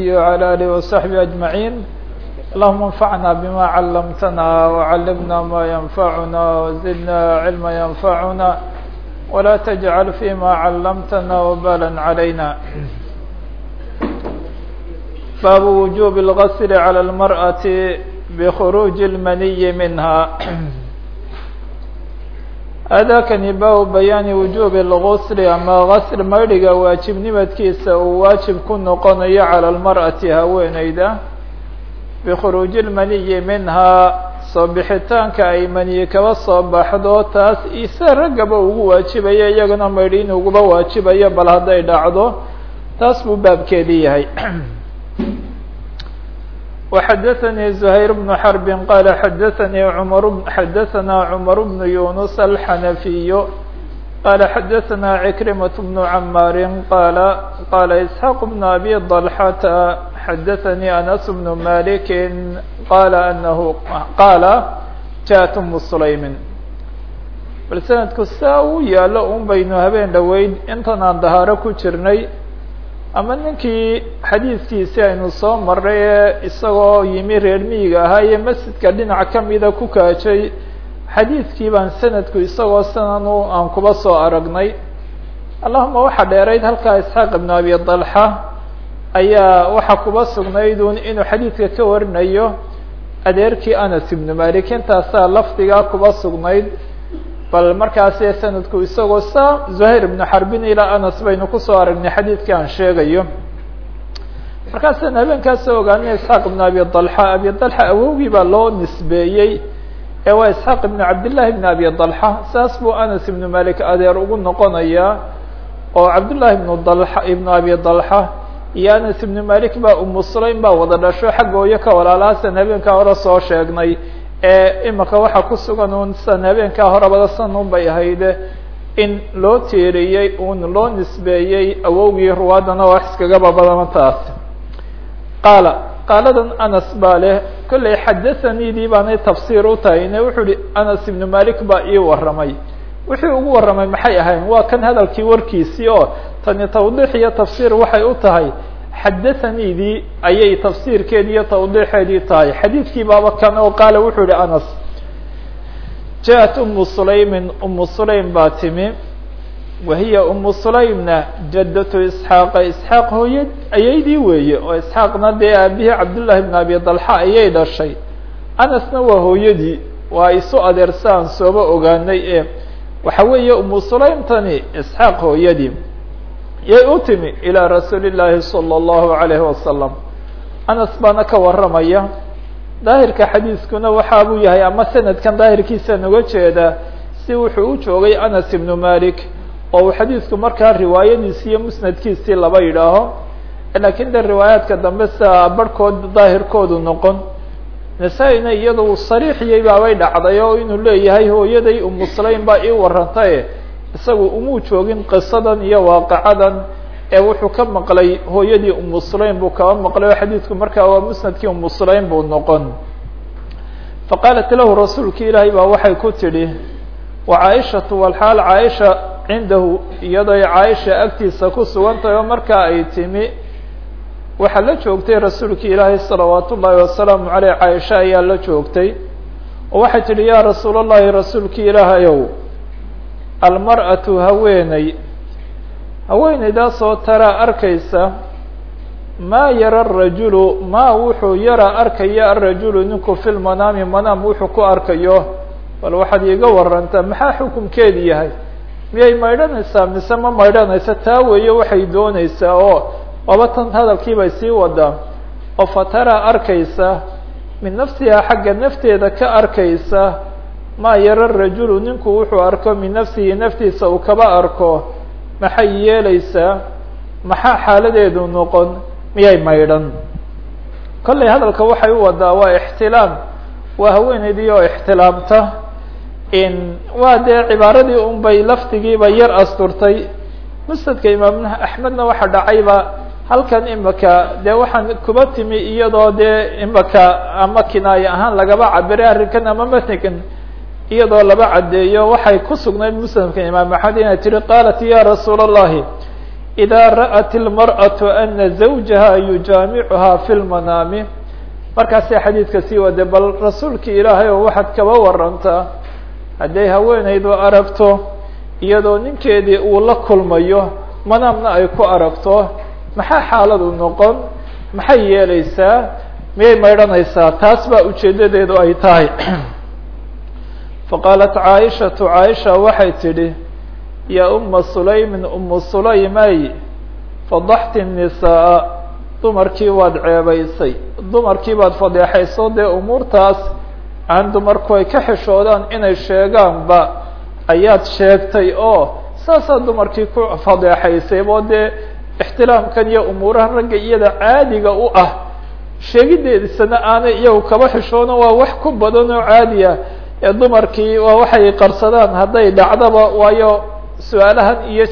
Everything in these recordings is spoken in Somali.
وعلى آله وصحبه أجمعين اللهم انفعنا بما علمتنا وعلمنا ما ينفعنا وزدنا علما ينفعنا ولا تجعل فيما علمتنا وبالا علينا باب وجوب الغسل على المرأة بخروج المني منها aadaakani baabu bayaani wujuubi lgusli ama gasl maydhiga waajibnimadkiisa uu waajib ku noqonayo cala almar'ati haweeneyda bikhuruuji lmaniyi minhaa soo bixitaanka ay maniyi kaba soo baxdo taas ise raggaba ugu waajibaya iyagana maydhi in uguba waajibayo bal hadday dhacdo taas buu baabkeedii yahay وxdثnي زهير بن حرب qال xdثnي عمر xdثnا عمر بن يونس الحنفي qال xdثnا عكرمة بن عماr qال qال إسحاq بن أبي ضلحة xdثnي أنس بن مالك qال أنه qاl jaءت أم سليم bal سندku saa u yaalo un baynu habeen dhoweyd intan aan dahaaro ku jirnay ama ninkii xadiidkiisi aynu soo maray ee isagoo yimi reer miyiga ahaa iyo masjidka dhinac kamida ku kaajay xadiidkii baan sanadku isagoo sananu aan kuba soo aragnay. Allahuma waxaa dheerayd halkaa isxaaq ibnu abi dalxa ayaa waxaa kuba sugnayd un inuu xadiidka ka warinayo adeerkii anas ibnu malik intaasaa lafdigaa kuba sugnayd bal markaasi sanadku isagoo saa zuhayr ibnu xarbin ilaa anas baynu ku soo aragnay xadiidkii aan sheegayo. Markaasaan habeenkaasoo ogaanay isxaaq ibnu abi dalxa. Abi dalxa awowgii baa loo nisbeeyey ee waa isxaaq ibnu cabdillahi ibnu abi dalxa. Saas buu anas ibnu malik adeer ugu noqonayaa oo cabdullahi ibnu dalxa ibnu abi dalxa iyo anas ibnu malik baa umu sulaym baa wada dhasho xaggooyo ka walaalahaasan habeenkaa hore soo sheegnay. ee imika waxaa ku sugan un san habeenkaa horebada san un bay ahayde in loo tiiriyey un loo nisbeeyey awowgii ruwaadana wax iskagaba badama taas. Qaala qaaladan anas baa leh kollay xadathaniidii baanay tafsiir u tahayne? Wuxuu uhi anas ibnu malik baa ii warramay. Wixii ugu warramay maxay ahayn? Waa kan hadalkii warkiisii oo tani tawdiix iyo tafsiir waxay u tahay xadathaniidii ayay tafsiirkeedii iyo tawdiixeedii tahay xadiidkii baaba kan oo qaala wuxuu yihi anas jaءat umu sulaymin umu sulaym baa timi wahiya umu sulaymna jaddatu isxaaqa isxaaq hooya ayaydii weeye oo isxaaqna dee aabihii cabdullahi bn abi dalxa ayay dhashay anasna waa hooyadii waa isu adeersaan sooba ogaanay ee waxa weeye umu sulaymtani isxaaq hooyadii yay u timi ilى rasuuli الlahi salى الlahu عalayhi wasalam anas baana ka warramaya daahirka xadiiskuna waxa buu yahay ama sanadkan daahirkiisa noga jeeda si wuxuu u joogay anas ibnu malik oo uu xadiisku markaa riwaayadiisi iyo musnadkiisii laba yidhaaho lakin de riwaayaadka dambe sia barhkood daahirkoodu noqon nasaa-ina iyada uu sariixiyey baabay dhacday oo inuu leeyahay hooyaday umu sulaym baa ii warantaye isagu umuu joogin qisadan iyo waaqacadan ee wuxuu ka maqlay hooyadii umu sulaym buu kaba maqlay oo xadiidku markaa waa musnadkii umu sulaym buu noqon. Faqaalat lahu rasuulki ilaahay baa waxay ku tidhi wa caaishatu walxaal caaisha cindahu iyadoy caaisha agtiisa ku sugan tahay oo markaa ay timi waxaa la joogtay rasuulki ilaahay salawaat ullaahi wasalaamu caleyh caaisha ayaa la joogtay. Oo waxay tidhi yaa rasuul allahi rasuulki ilaahayow almar'atu haweeney haweeneydaasoo taraa arkaysa maa yara arajulu maa wuxuu yara arkaya arajulu ninku fi lmanaami manaam wuxuu ku arkayo. Bal waxaad iiga warantaa maxaa xukunkeedi yahay? Miyay maydhanaysaa? Mise ma maydhanaysa? Taa weeye waxay doonaysaa oo waba tan hadalkiibay sii wadaa oo fa taraa arkaysa min nafsihaa xagga nafteeda ka arkaysa maa yara rajulu ninku wuxuu arko min nafsihi naftiisa uu kaba arko maxay yeelaysaa maxaa xaaladeedu noqon miyay maydhan? Kollay hadalka waxay u wadaa waa ixtilaam waa haweeneydii oo ixtilaamta waa dee cibaaradii un bay lafdigiiba yar asturtay. Musnadka imaam axmedna waxa dhacayba halkan imika dee waxaan kuba timi iyadoo dee imika ama kinaayo ahaan lagaba cabiray arrinkan ama matnigan iyadoo laba caddeeyo waxay ku sugnayd muslimka imaam axmed inay tihi qaalat ya rasuula allahi إida ra'at الmarأaة ana zawjaha yujaamicuha fi lmanaami markaasay xadiidka sii wade bal rasuulki ilaahay oo waxaad kaba warantaa hadday haweenaydu aragto iyadoo ninkeedii uu la kulmayo manaamna ay ku aragto maxaa xaaladu noqon maxay yeelaysaa miyay maydhanaysaa taas baa ujeedadeedu ay tahay faqaalat caaishatu caaisha waxay tidhi yaa uma sulaymin umu sulaymay fadaxti nisaa dumarkii waad ceebaysay dumarkii baad fadeexayso dee umuurtaas aan dumarku ay ka xishoodaan inay sheegaanba ayaad sheegtay oo saasaa dumarkii ku fadeexaysay oo dee ixtiraamkan iyo umuuraha ragga iyada caadiga u ah sheegideedisana aanay iyagu kaba xishoono waa wax ku badan oo caadi ah ee dumarkii waa waxay qarsadaan hadday dhacdaba waayo su'aalahan iyo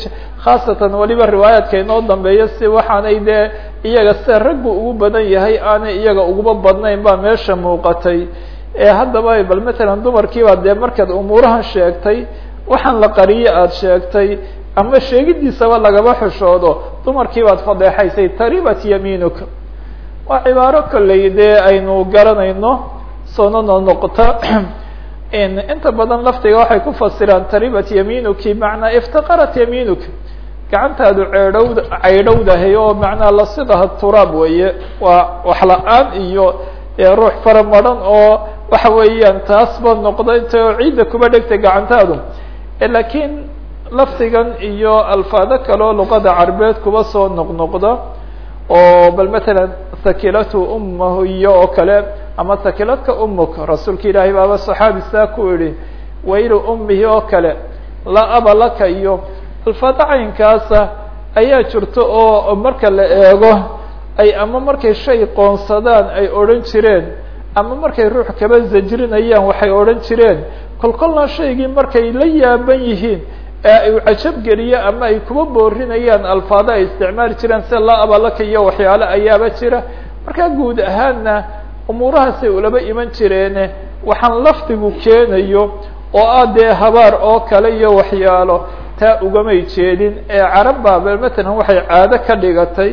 khaasatan weliba riwaayaadka inoo dambeeya si waxaanay dee iyaga sida raggu ugu badan yahay aanay iyaga uguba badnayn baa meesha muuqatay. Ee haddaba bal matalan dumarkiibaa dee markaad umuurahan sheegtay waxaan la qariye aada sheegtay ama sheegidiisaba lagaba xishoodo dumarkii baad fadeexaysay taribat yamiinuka waa cibaaro kolley dee aynu garanayno soonano noqota inta badan laftiga waxay ku fasiraan taribat yamiinuki macnaa iftaqarat yamiinuka gacantaadu ceedhowd caydhowdahay oo macnaa lasidaha turaab weeye waa wax la'aan iyo ruux faramaran oo waxa weeyaan taasba noqda inta oo ciidda kuba dhegtay gacantaadu lakiin lafdigan iyo alfaado kaleo luqada carbeed kuba soo noqnoqda oo bal matalan thakilatu umahu iyo oo kale ama thakiladka umuk rasuulka ilaahay baaba saxaabi saa ku yihi waylu umihi oo kale laa aba laka iyo alfaado caynkaasa ayaa jirto oo marka la eego ay ama markay shay qoonsadaan ay odhan jireen ama markay ruux kaba zajrinayaan waxay odhan jireen kolkolna shaygii markay la yaaban yihiin ee ay cajab geliyo ama ay kuba boorinayaan alfaado ay isticmaali jireen sida laa abalaka iyo waxyaalo ayaaba jira. Markaa guud ahaanna umuurahaasay ulaba iman jireene waxaan lafdigu keenayo oo ah dee habaar oo kale iyo waxyaalo taa ugamay jeedin. Ee carab baaba matalan waxay caado ka dhigatay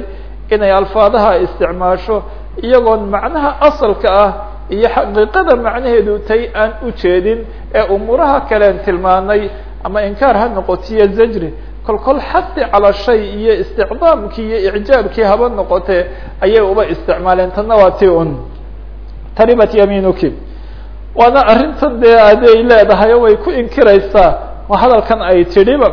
inay alfaadaha isticmaasho iyagoon macnaha asalka ah iyo xaqiiqada macnaheedu tay aan u jeedin ee umuuraha kaleen tilmaanay. Ama inkaar ha noqotiyo zajri kol kol xasi calaa shay iyo isticdaamkii iyo icjaabkii haba noqotee ayay uba isticmaaleen. Tanna waa ti un taribat yamiinuki waana arrintan dee aday leedahay way ku inkiraysaa. Waa hadalkan ay tidhiba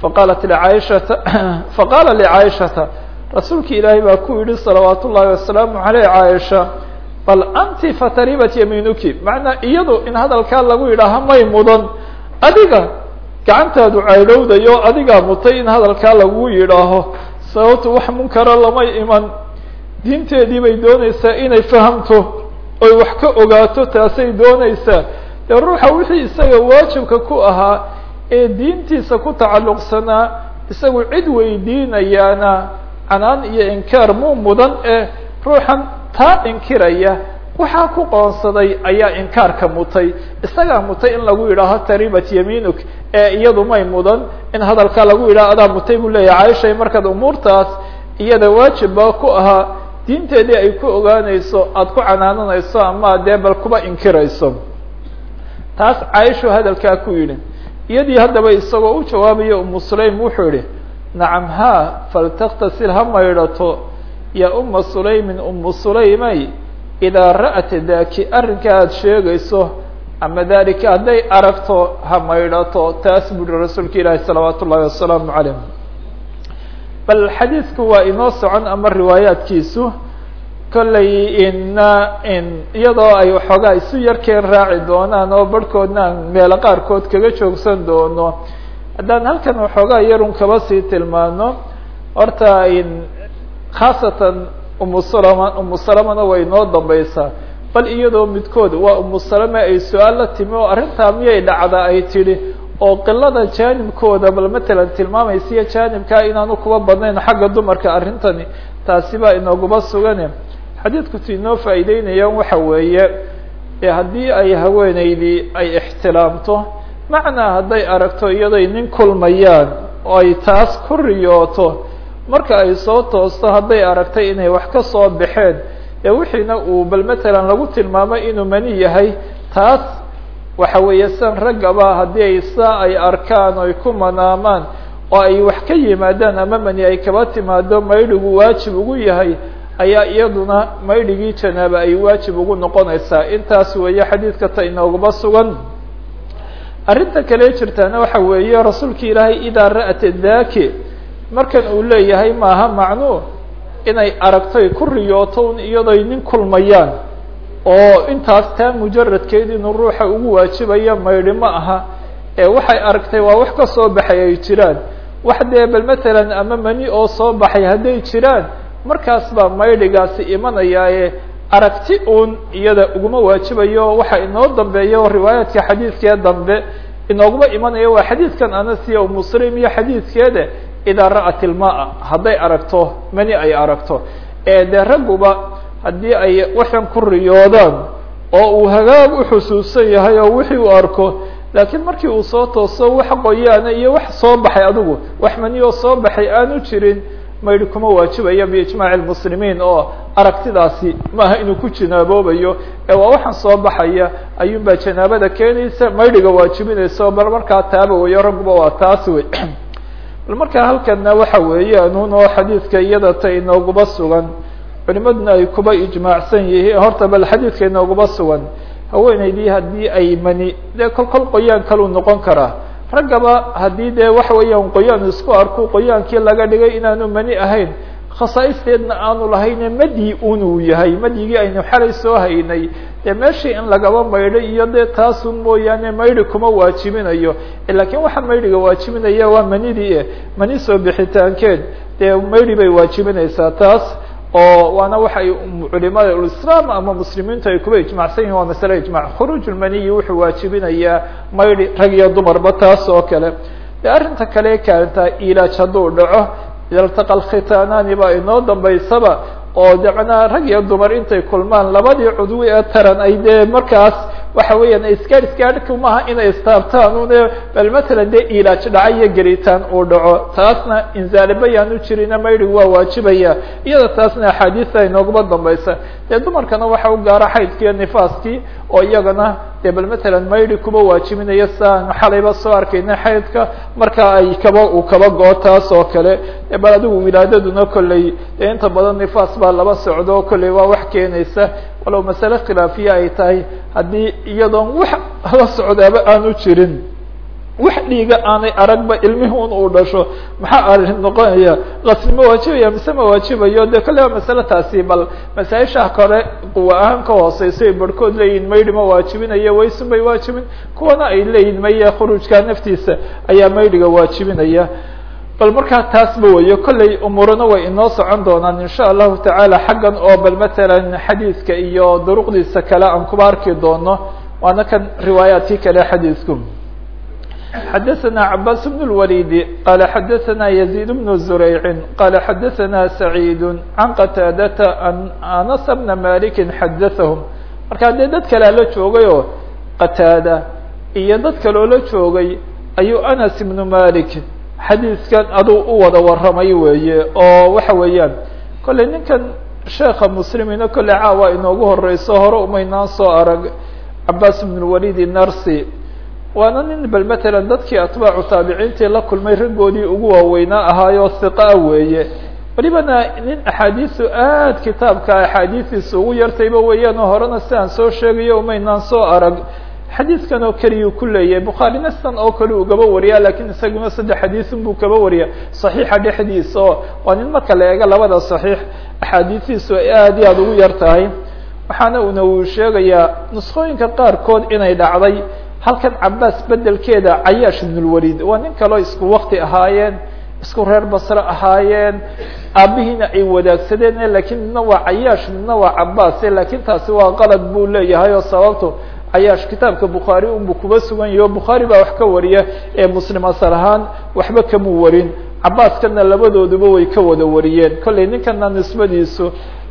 faqaalat licaishata faqaala licaishata rasuulki ilaahay baa ku yihi salawaat ullahi wasalaamu aleyh caaisha bal anti fataribat yamiinuki macnaa iyado in hadalkaa lagu yidhaaha may mudan. Adiga gacantaadu caydhowdayo adigaa mutay in hadalkaa lagu yidhaaho. Sababtu wax munkara lamay iman. Diinteedii bay doonaysaa inay fahamto oy wax ka ogaato taasay doonaysaa. Dee ruuxa wixii isaga waajibka ku ahaa ee diintiisa ku tacalluqsanaa isagu cid weydiinayaana canaan iyo inkaar muu mudan ee ruuxan taa inkiraya waxaa ku qoonsaday ayaa inkaarka mutay. Isagaa mutay in lagu yidhaaho taribat yamiinuk ee iyadu may mudan in hadalkaa lagu yidhaho adaa mutay buu leeyahay caaishay markaad umuurtaas iyada waajibba ku ahaa diinteedii ay ku ogaanayso aada ku canaananayso ama dee bal kuba inkirayso. Taas caaishu hadalkaa ku yidhi. Iyadii haddaba isagoo u jawaabayo umu sulaym wuxuu yihi nacam ha faltaktasil ha maydhato ya uma sulaymin umu sulaymay idaa ra'at daki arrinka aada sheegayso ama dalika hadday aragto ha maydhato. Taas buri rasuulka ilaahi salawaat ullahi wasalaamu calayh bal xadiidku waa inoo socon ama riwaayaadkiisu kollay ina in iyadoo ay waxoogaa isu yarkeen raaci doonaan oo barhkoodna aan meelo qaarkood kaga joogsan doono. Haddaan halkan waxoogaa yarun kaba sii tilmaano horta khaasatan umu salama umu salamana way inoo dambaysaa. Bal iyadoo midkood waa umu salame ay su'aal la timi oo arrintaa miyay dhacda ay tidhi oo qilada jaanibkooda bal matalan tilmaamaysiyo jaanibkaa inaanu kuba badnayn xagga dumarka arrintani taasi baa inooguba sugane. Xadiidku ti inoo faa'iideynayaan waxa weeye ee haddii ay haweeneydii ay ixtilaamto macnaa hadday aragto iyaday nin kulmayaan oo ay taas ku riyooto marka ay soo toosto hadday aragtay inay wax ka soo baxeen ee wixiina uu bal matalan lagu tilmaamay inuu mani yahay taas waxa weeye san raggaba haddii ay saa ay arkaan oy ku manaamaan oo ay wax ka yimaadaan ama mani ay kaba timaado maydhigu waajib ugu yahay ayaa iyaduna maydhigii janaaba ay waajib ugu noqonaysaa. Intaas weeye xadiidka ta inooguma sugan. Arrinta kale jirtaana waxa weeye rasuulka ilaahay idaa ra'at daki markan uu leeyahay maaha macnuu? Inay aragtoy ku riyooto un iyadoy nin kulmayaan oo intaas taa mujaradkeed inuu ruuxa ugu waajibayo maydhi ma aha ee waxay aragtay waa wax ka soo baxay ay jiraan. Wax dee bal matalan ama mani oo soo baxay hadday jiraan markaas baa maydhigaasi imanayaaye. Aragti uun iyada uguma waajibayo waxa inoo dambeeya riwaayaadka xadiidkee dambe inooguma imanaya waa xadiidkan anasiya muslim iyo xadiidkeeda idaa ra'at ilmaa hadday aragto mani ay aragto. Ee dee ragguba haddii ay waxan ku riyoodaan oo uu hagaag uxusuusan yahay oo wixii uu arko laakiin markii uu soo tooso wax qoyaana iyo wax soo baxay adigu wax mani oo soo baxay aanu jirin maydhi kuma waajibaya biijmaaci lmuslimiin oo aragtidaasi maaha inuu ku jinaaboobayo. Ee waa waxaan soo baxaya ayuun baa janaabada keenaysa maydhiga waajibinaysa bal markaa taaba weyo ragguba waa taas wey bal markaa halkana waxa weeyaan un oo xadiidka iyada ta inooguma sugan culimaduna ay kuba ijmaacsan yihiin. Horta bal xadiidka inooguma sugan. Haweeneydii haddii ay mani dee kol kol qoyaan kaluu noqon karaa raggaba haddii dee waxa weeyaan qoyaan isku arku qoyaankii laga dhigay inaanu mani ahayn khasaa'isteedna aanu lahayne madyi unuu yahay. Madyigii aynu xalay soo haynay. Dee meeshii in lagaba maydho iyo dee taasun mooyaane maydhi kuma waajibinayo. Lakiin waxa maydhiga waajibinaya waa manidii mani soo bixitaankeed dee maydhi bay waajibinaysaa taas oo waana waxay culimada ulislaam ama muslimiintu ay kuba ijmacsan yihiin waa masale ijmac khuruuj lmaniyi wuxuu waajibinayaa maydhi rag iyo dumarba taas oo kale. De arrinta kale kaalintaa ilaaj hadduu dhaco iltaqa alkhitaanaani baa inoo dambaysaba oo dacnaa rag iyo dumar intay kulmaan labadii cudwi ee taran ay dee markaas waxa weeyaan iskaar iskaarhku maaha inay istaabtaan une bal matalan dee ilaaj dhaca iyo gelitaan uu dhaco. Taasna inzaaliba yaanu jirina maydhigu waa waajibaya iyada taasna axaadiista inooguma dambaysa dee dumarkana waxa u gaara xaydki iyo nifaaskii oo iyagana dee bal matalan maydhi kuba waajibinaya siaan xalayba soo arkayna xaydka marka ay kaba uu kaba goo taas oo kale. Bal adigu wilaadaduna kolley dee inta badan nifaas baa laba socdo kolley waa wax keenaysa. Walow masale khilaafiya ay tahay haddii iyadoon wax la socdaaba aanu jirin wax dhiiga aanay aragba ilmihi un uu dhasho. Maxaa arrin noqonaya? Qasli waajibaya mise ma waajibayo de kolle waa masale taasi bal masaaisha kore quwa ahaan ka hooseyso ay barhkood leeyihiin maydhi ma waajibinayo waysun bay waajibin kuwana ay leeyihiin maya khuruujka naftiisa ayaa maydhiga waajibinaya. Bal markaa taasba weyo kolley umuurana way inoo socon doonaan in sha allahu tacaala xaggan oo bal matalan xadiidka iyo duruqdiisa kale aan kuba arki doono. Waana kan riwaayaadkii kale xadiidku xadaثna cabaas bn اlwalid qala xadaثna yazيid bn zurayci qala xadaثna sacيid can qataadata an anas bna maliki xadaثahm markaa dee dad kalea la joogay oo qataada iyo dad kaloo la joogay ayuu anas ibnu malik xadiidkan aduu u wada warramay weeye oo waxa weeyaan kolley ninkan sheekha muslimina kolley caawa inoogu horeyso hore umaynaan soo arag cabaas ibn lwalid narsi waana nin bal matalan dadkii atbaacu taabiciintii la kulmay raggoodii ugu waaweynaa ahaayo hiqaa weeye. Welibana nin axaadiisu aad kitaabka axaadiistiisa ugu yartayba weeyaan oo horena sidaan soo sheegayo umaynaan soo arag. Xadiidkan oo keliyuu ku leeyahay bukhaarina sidan oo kale ugaba wariya lakiin isaguna saddex xadiisun buu kaba wariya صaxiixa dhexdiisa oo waa nin marka la eego labada صaxiix axaadiistiisu ay aad iyo aad ugu yar tahay waxaana una uu sheegayaa nuskooyinka qaarkood inay dhacday halkan cabaas bedelkeeda cayaash ibn اlwalid waa nin kaloo isku wakti ahaayeen isku reer basre ahaayeen aabihiina ay wadaagsadeen lakiin midna waa cayaash midna waa cabaas lakiin taasi waa qalad buu leeyahay oo sababto cayaash kitaabka bukhaari unbu kuba sugan yahi o bukhaari baa wax ka wariya ee muslim asal ahaan waxba kamuu warin. Cabaaskana labadooduba way ka wada wariyeen. Kolley ninkana nisbadiisu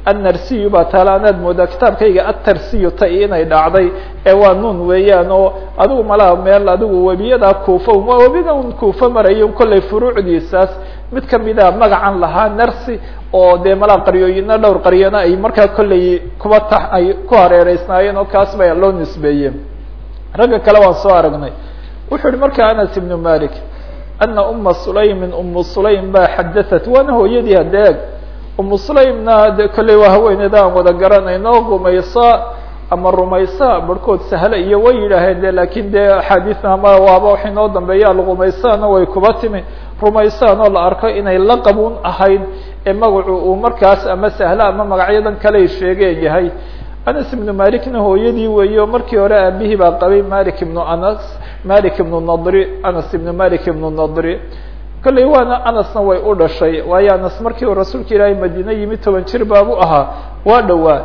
annarsiyu baa taala anaad moodaa kitaabkayga atarsiyu ta inay dhacday ee waa nuun weeyaan oo adigu malaha meel adigu webiyadaa kuufa waa webiga un kuufa marayo kolley furuucdiisaas mid kamida magacan lahaa nersi oo dee malaa qaryooyina dhowr qaryana ay markaa kolley kuba ta ay ku hareereysnaayeen oo kaas baa loo nisbeeyey ragga kale waan soo aragnay wuxuu yihi marka anas ibnu malik ana uma sulaymin umu sulaym baa xadaat waana hooyadii hadeeg umu sulaymna de kolley waa haweeneeda aan wada garanayno rumaysa ama rumaysa barhkood sahle iyo way yidhaaheen de laakiin dee axaadiisna ama waaba wax inoo dambeeya way kuba timi. Rumaysaan la arko inay la qabuun ahayd ee magacu uu markaas ama sahle ama magacyadan kaley sheegeen yahay. Anas ibnu malikna hooyadii weeye o markii hore aabihii baa qabay malik ibnu anas malik ibnu nadri anas ibnu malik ibnu nadri kolley waana anasna way u dhashay waayo anas markii uu rasuulka ilaahay madiine yimi toban jir baabu ahaa waa dhowaa.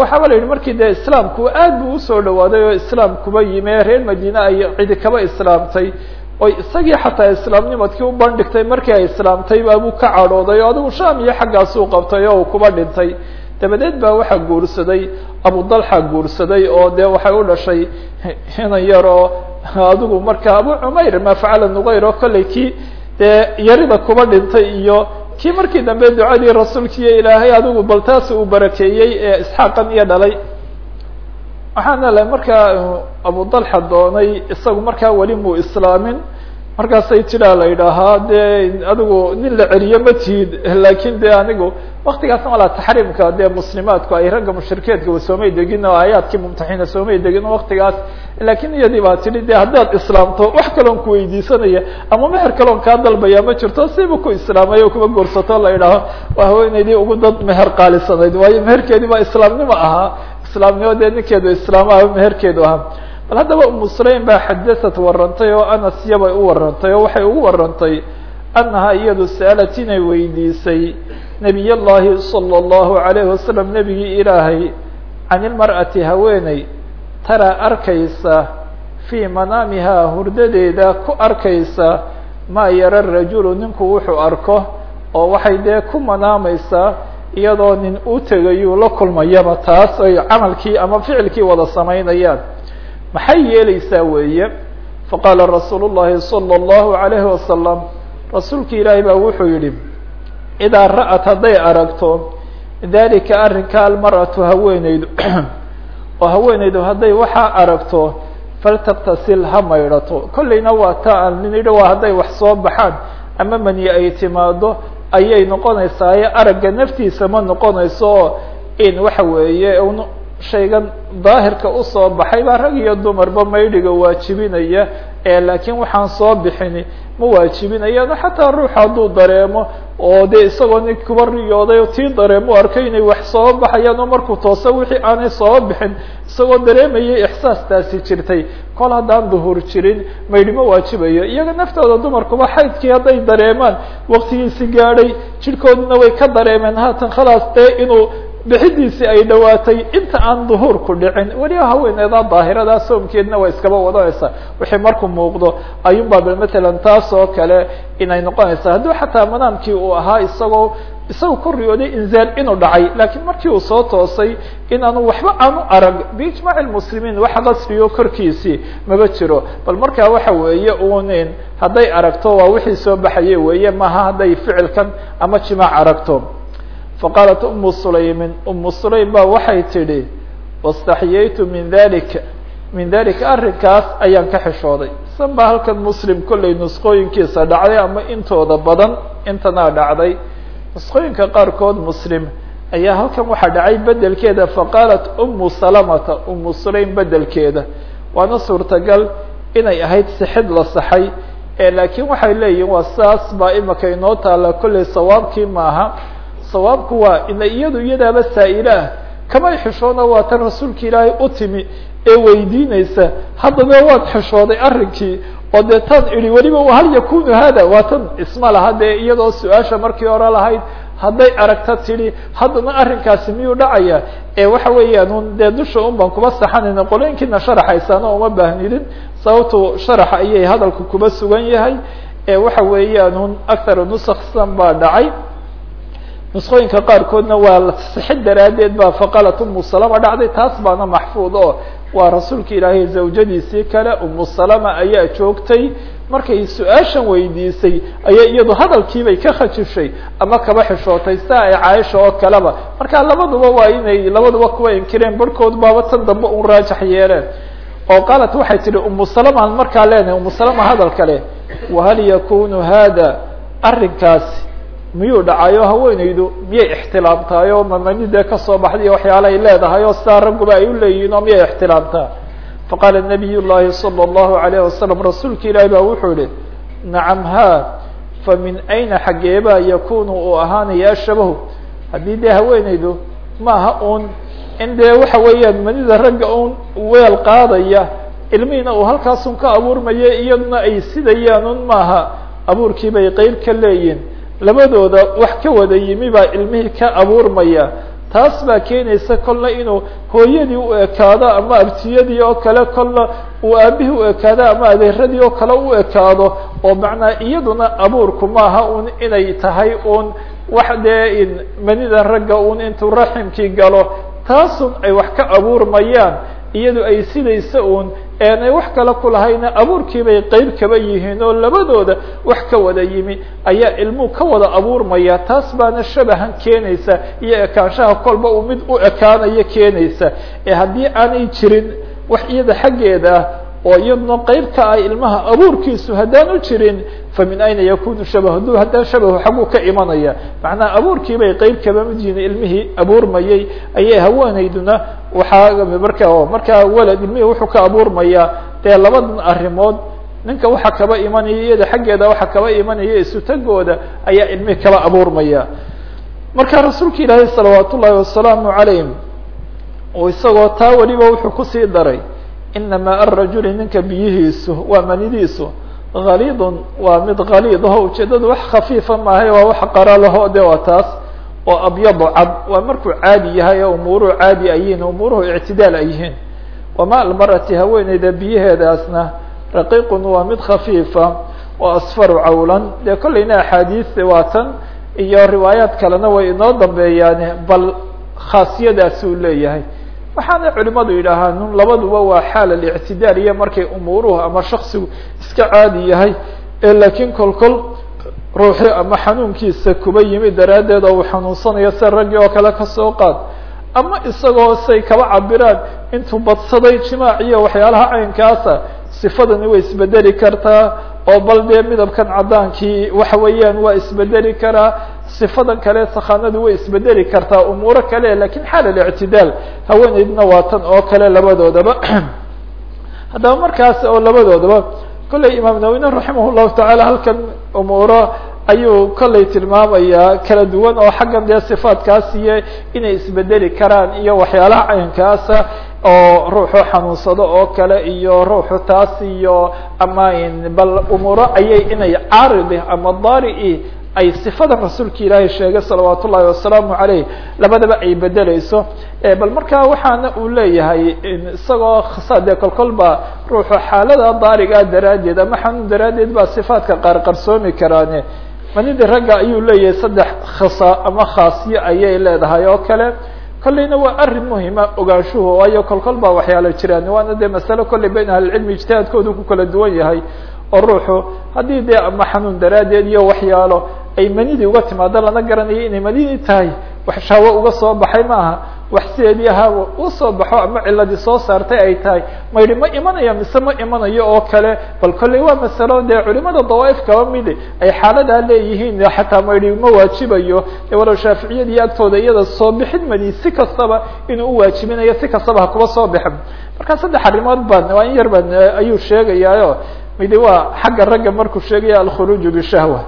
Waxaaba la yidhi markii dee islaamku aad buu u soo dhawaaday oo islaamkuba yimi reer madiine ay cidi kaba islaamtay oy isagii xataa islaamnimadkii u bandhigtay markii ay islaamtay baabuu ka cadhooday oo adigu sham iyo xaggaasuu qabtay oo uu kuba dhintay. Dabadeed baa waxaa guursaday abu dalxa guursaday oo dee waxay u dhashay hinan yar oo adigu marka abu cumayr ma facala nuqayr oo kolley kii dee yarida kuba dhintay iyo kii markii dambe ducadii rasuulkiiyo ilaahay adigu bal taas uu barakeeyey ee isxaaqan iyo dhalay. Waxaana le markaa abu dalxa doonay isagu markaa weli muu islaamin markaasay tiraa la yidhaahaa dee adigu nin la celiyo ma tihid laakiin de anigu waktigaasna walaa taxriimka dee muslimaadku ay ragga mushrikeedka soomay degin oo aayaadkii mumtaxina soomay degin waktigaas laakiin iyadii baa tidhi de haddaad islaamto wax kaloon kuweydiisanaya ama meher kaloon kaa dalbaya ma jirto siba ku islaamay oo kuma goorsato la yidhaaho. Waa haweeneydii ugu dad meher qaalisanayd waayo meherkeedii baa islaamnimo ahaa. Islaamnimo dee ninkeedu islaamaha meherkeedu ahaa bal haddaba umu sulaym baa xadaat warantay oo anas yabay u warantay oo waxay ugu warantay annaha iyadu sa'alat inay weydiisay nabiy llahi salى اllahu alayhi wasalam nebigii ilaahay can ilmar'ati haweeney taraa arkaysa fii manaamihaa hurdadeeda ku arkaysa maa yara rajulu ninku wuxuu arko oo waxay dee ku manaamaysaa iyadoo nin u tegayuu la kulmayaba taas ay camalkii ama ficilkii wada samaynayaan maxay yeelaysaa weeye? faqaala rasuulu llahi sala allahu alayhi wasalam rasuulki ilaahay baa wuxuu yidhi idaa ra'at hadday aragto dalika arrinka almar'atu haweeneydu oo haweeneydu hadday waxaa aragto faltaktasil ha maydhato. Kollayna waa taa aan nidhi waa hadday wax soo baxaan ama mani ay timaado ayay noqonaysaa. Ee aragga naftiisa ma noqonayso oo in waxa weeye shaygan daahirka u soo baxay baa rag iyo dumarba maydhiga waajibinaya ee laakiin waxaan soo bixini ma waajibinayaan. Xataa ruux hadduu dareemo oo dee isagoo nin kuba riyooday oo tii dareemo arkay inay wax soo baxayaan oo markuu tooso wixii aanay soo bixin isagoo dareemayay ixsaastaasi jirtay. Kol haddaan duhur jirin maydhi ma waajibayo. Iyaga naftooda dumarkuba xaydkii hadday dareemaan waktigiisi gaadhay jidhkoodina way ka dareemeen. Haatan khalaas dee inuu bixidiisii ay dhawaatay inta aan duhuurku dhicin weliba haweeneedaa daahiradaa soomkeedna waa iskaba wadanaysaa wixii markuu muuqdo ayuunbaa bal matalan taas oo kale inay noqonaysaa hadduu xataa manaamkii uu ahaa isagoo isaga ku riyooday inzaal inuu dhacay laakiin markii uu soo toosay inaanu waxba aanu arag biijmaaci lmuslimiin wax qasriyo korkiisii maba jiro. Bal markaa waxa weeye unin hadday aragto waa wixii soo baxaye weeye maha hadday ficilkan ama jimaac aragto faqaalat umu sulaymin umu sulaym ba waxay tidhi wastaxyaytu min dalika min dalika arrinkaas ayaan ka xishooday san baa halkan muslim kollay nusqooyinkiisa dhacday ama intooda badan intanaa dhacday nusqooyinka qaarkood muslim ayaa halkan waxaa dhacay bedelkeeda faqaalat umu salamata umu sulaym bedelkeeda waana suurtagal inay ahayd sixid la saxay laakiin waxay leeyihiin waa saas baa imika inoo taala kollay sawaabkii maaha sawaabku waa ina iyadu iyadaaba saa'ile ah kamay xishoona waa tan rasuulka ilaahay u timi ee weydiineysa haddaba waad xishooday arrinkii oo dee tan idhi weliba hal yakunu hada waa tan isma laha dee iyadoo su'aasha markii hore lahayd hadday aragta tidhi haddana arrinkaasi miyuu dhacaya? Ee waxa weeyaan un dee dusha un baan kuba saxanayna qolooyinkiina sharaxaysaana uma baahnidin sababtu sharaxa ayay hadalku kuba sugan yahay. Ee waxa weeyaan un akharu nusaksan baa dhacay nusqooyinka qaarkoodna waa sixid daraaddeed baa faqalat umu salama dhacday taas baana maxfuud oo waa rasuulka ilaahay zawjadiisii kale umu salama ayaa joogtay. Markay su'aashan weydiisay ayaa iyadu hadalkiibay ka khajishay ama kaba xishootay sia ay caaisha oo kaleba. Marka labaduba waa inay labaduba kuwa inkireen barhkood baaba tan dambe un raajax yeeleen. Oo qaalat waxay tihi umu salama markaa leenahay? Umu salama hadal kale. Wahal yakunu hada arrinkaasi miyuu dhacayo haweenaydu miyay ixtilaamtahay oo mamanidee ka soo baxday iyo waxyaala ay leedahay oo sidaa ragguba ay uleeyihiin oo miyay ixtilaamtaa faqaala nabiy llahi salى اllahu alayh wasalam rasuulka ilaahi baa wuxuu yihi nacam ha fa min ayna xaggeebaa yakunu uu ahaanaya ashabahu haddii dee haweenaydu maaha un in dee waxa weeyaan manida ragga un weel qaadaya ilmihiina uu halkaasun ka abuurmaya iyaduna ay sidayaan un maaha abuurkii bay qeyb ka leeyihiin labadooda wax ka wada yimi baa ilmihii ka abuurmaya. Taas baa keenaysa kolna inuu hooyadii u ekaado ama abtiyadii oo kale kolna uu aabihii u ekaado ama adeeradii oo kale u ekaado oo macnaa iyaduna abuurku maaha un inay tahay un wax dee manida ragga un intuu raximkii galo. Taasun ay wax ka abuurmayaan iyadu ay sidaysa un eenay wax kale ku lahayna abuurkiibay qeyb kaba yihiin oo labadooda wax ka wada yimi. Ayaa ilmuhu ka wada abuurmaya taas baana shabahan keenaysa iyo ekaanshaha kolba uu mid u ekaanayo keenaysa. Ee haddii aanay jirin wax iyada xaggeeda ah oo iyaduna qeyb ka ah ilmaha abuurkiisu haddaanu jirin fa min ayna yakunu shabah hadduu haddaan shabahu xagguu ka imanaya. Macnaha abuurkiibay qeyb kaba mid yihiin ilmihii abuurmayay ayay haweenayduna waxaa marka markaa walad ilmihii wuxuu ka abuurmayaa. Dee labadan arrimood ninka waxa kaba imanaya iyada xaggeeda waxa kaba imanaya isutagooda ayaa ilmihii kaba abuurmaya. Marka rasuulka ilaahay salawaat wasalaamu calayh isagoo taa weliba wuxuu ku sii daray inamaa arajuli ninka biyihiisu waa manidiisu haliidun waa mid haliid aho ujeedadu wax khafiifa maahay waa wax qara laho de waa taas. oo abyadu cad waa markuu caadi yahay oo umuuruhu caadi ay yihiin umuuruhu ictidaal ay yihiin wama almarati haweeneyda biyaheedaasna raqiiqun waa mid khafiifa oo asfaru cawlan dee kollayna axaadiis waa tan iyo riwaayaad kalena way inoo dambeeyaane bal khaasiyadaas uu leeyahay waxaana culimadu yidhaahaa nun labaduba waa xaal alictidaal iyo markay umuuruhu ama shaksigu iska caadi yahay ee laakiin kol kol ruuxi ama xanuunkiisa kuba yimi. Daraaddeed oo uu xanuunsanayo sida raggii oo kale ka soo qaad. Ama isagoo say kaba cabiraan intuu badsaday jimaac iyo waxyaalaha caynkaasa sifadani way isbedeli kartaa oo bal dee midabkan caddaankii waxa weeyaan waa isbedeli karaa sifadan kale sakhaanadu way isbedeli kartaa umuuro kale laakiin xaal alictidaal haweeneydna waa tan oo kale labadoodaba. Haddaba markaas oo labadoodaba kollay imaam nawine raximah llahu tacaala halkan umuuro ayuu kollay tilmaamayaa kala duwan oo xaggan dee sifaatkaas iyo inay isbedeli karaan iyo waxyaalaha caynkaasa oo ruuxu xanuunsado oo kale iyo ruuxu taas iyo ama bal umuuro ayay inay caaridi ama daari ay sifada rasuulka ilaahay sheegay salawaat ullahi wasalaamu caleyh labadaba ay bedeleyso bal markaa waxaana uu leeyahay isagoo khasade kolkolba ruuxu xaalada daarigaa daraaddeed ama xanuun daraaddeed baa sifaadka qaar qarsoomi karaane. Manida ragga ayuu leeyahay saddex khasa ama khaasiye ayay leedahay oo kale kollayna waa arrin muhima ogaanshuhu waayo kolkol baa waxyaalo jiraan. Waana dee masale kollay bayn ahlicilmi ijtihaadkoodu ku kala duwan yahay oo ruuxu haddii dee ama xanuun daraaddeed iyo waxyaalo ay manidii uga timaado lana garanayo inay manidii tahay wax shaawo uga soo baxay maaha wax sideedii ahaaba u soo baxo ama ciladii soo saartay ay tahay. Mayidhi ma imanayo mise ma imanayo oo kale? Bal kolley waa masalo dee culimada dawaaif kaba midi ay xaaladaa leeyihiin xataa mayidhi ma waajibayo. Walow shaaficiyadii agtooda iyada soo bixin mani si kastaba inuu uwaajibinayo si kastaba ha kuba soo bixin. Marka saddex arrimood baan waa in yar baan ayuu sheegayaayo. Midi waa xagga ragga markuu sheegaya alkhuruuju bishahwa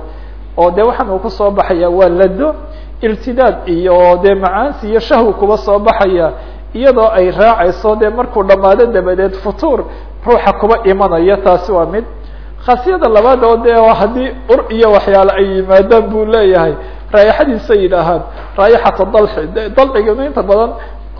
oo de waxaan uu ka soo baxaya waa lado irtidaad iyo dee macaansi iyo shahwi kuba soo baxaya iyadoo ay raacayso dee markuu dhamaado dabadeed futuur ruuxa kuba imanayo taasi waa mid. Khasiyada labaad oo dee haddii ur iyo waxyaale ay yimaadaan buu leeyahay. Raayaxadiisa yidhaahaan raayaxata dalxi dalcigana inta badan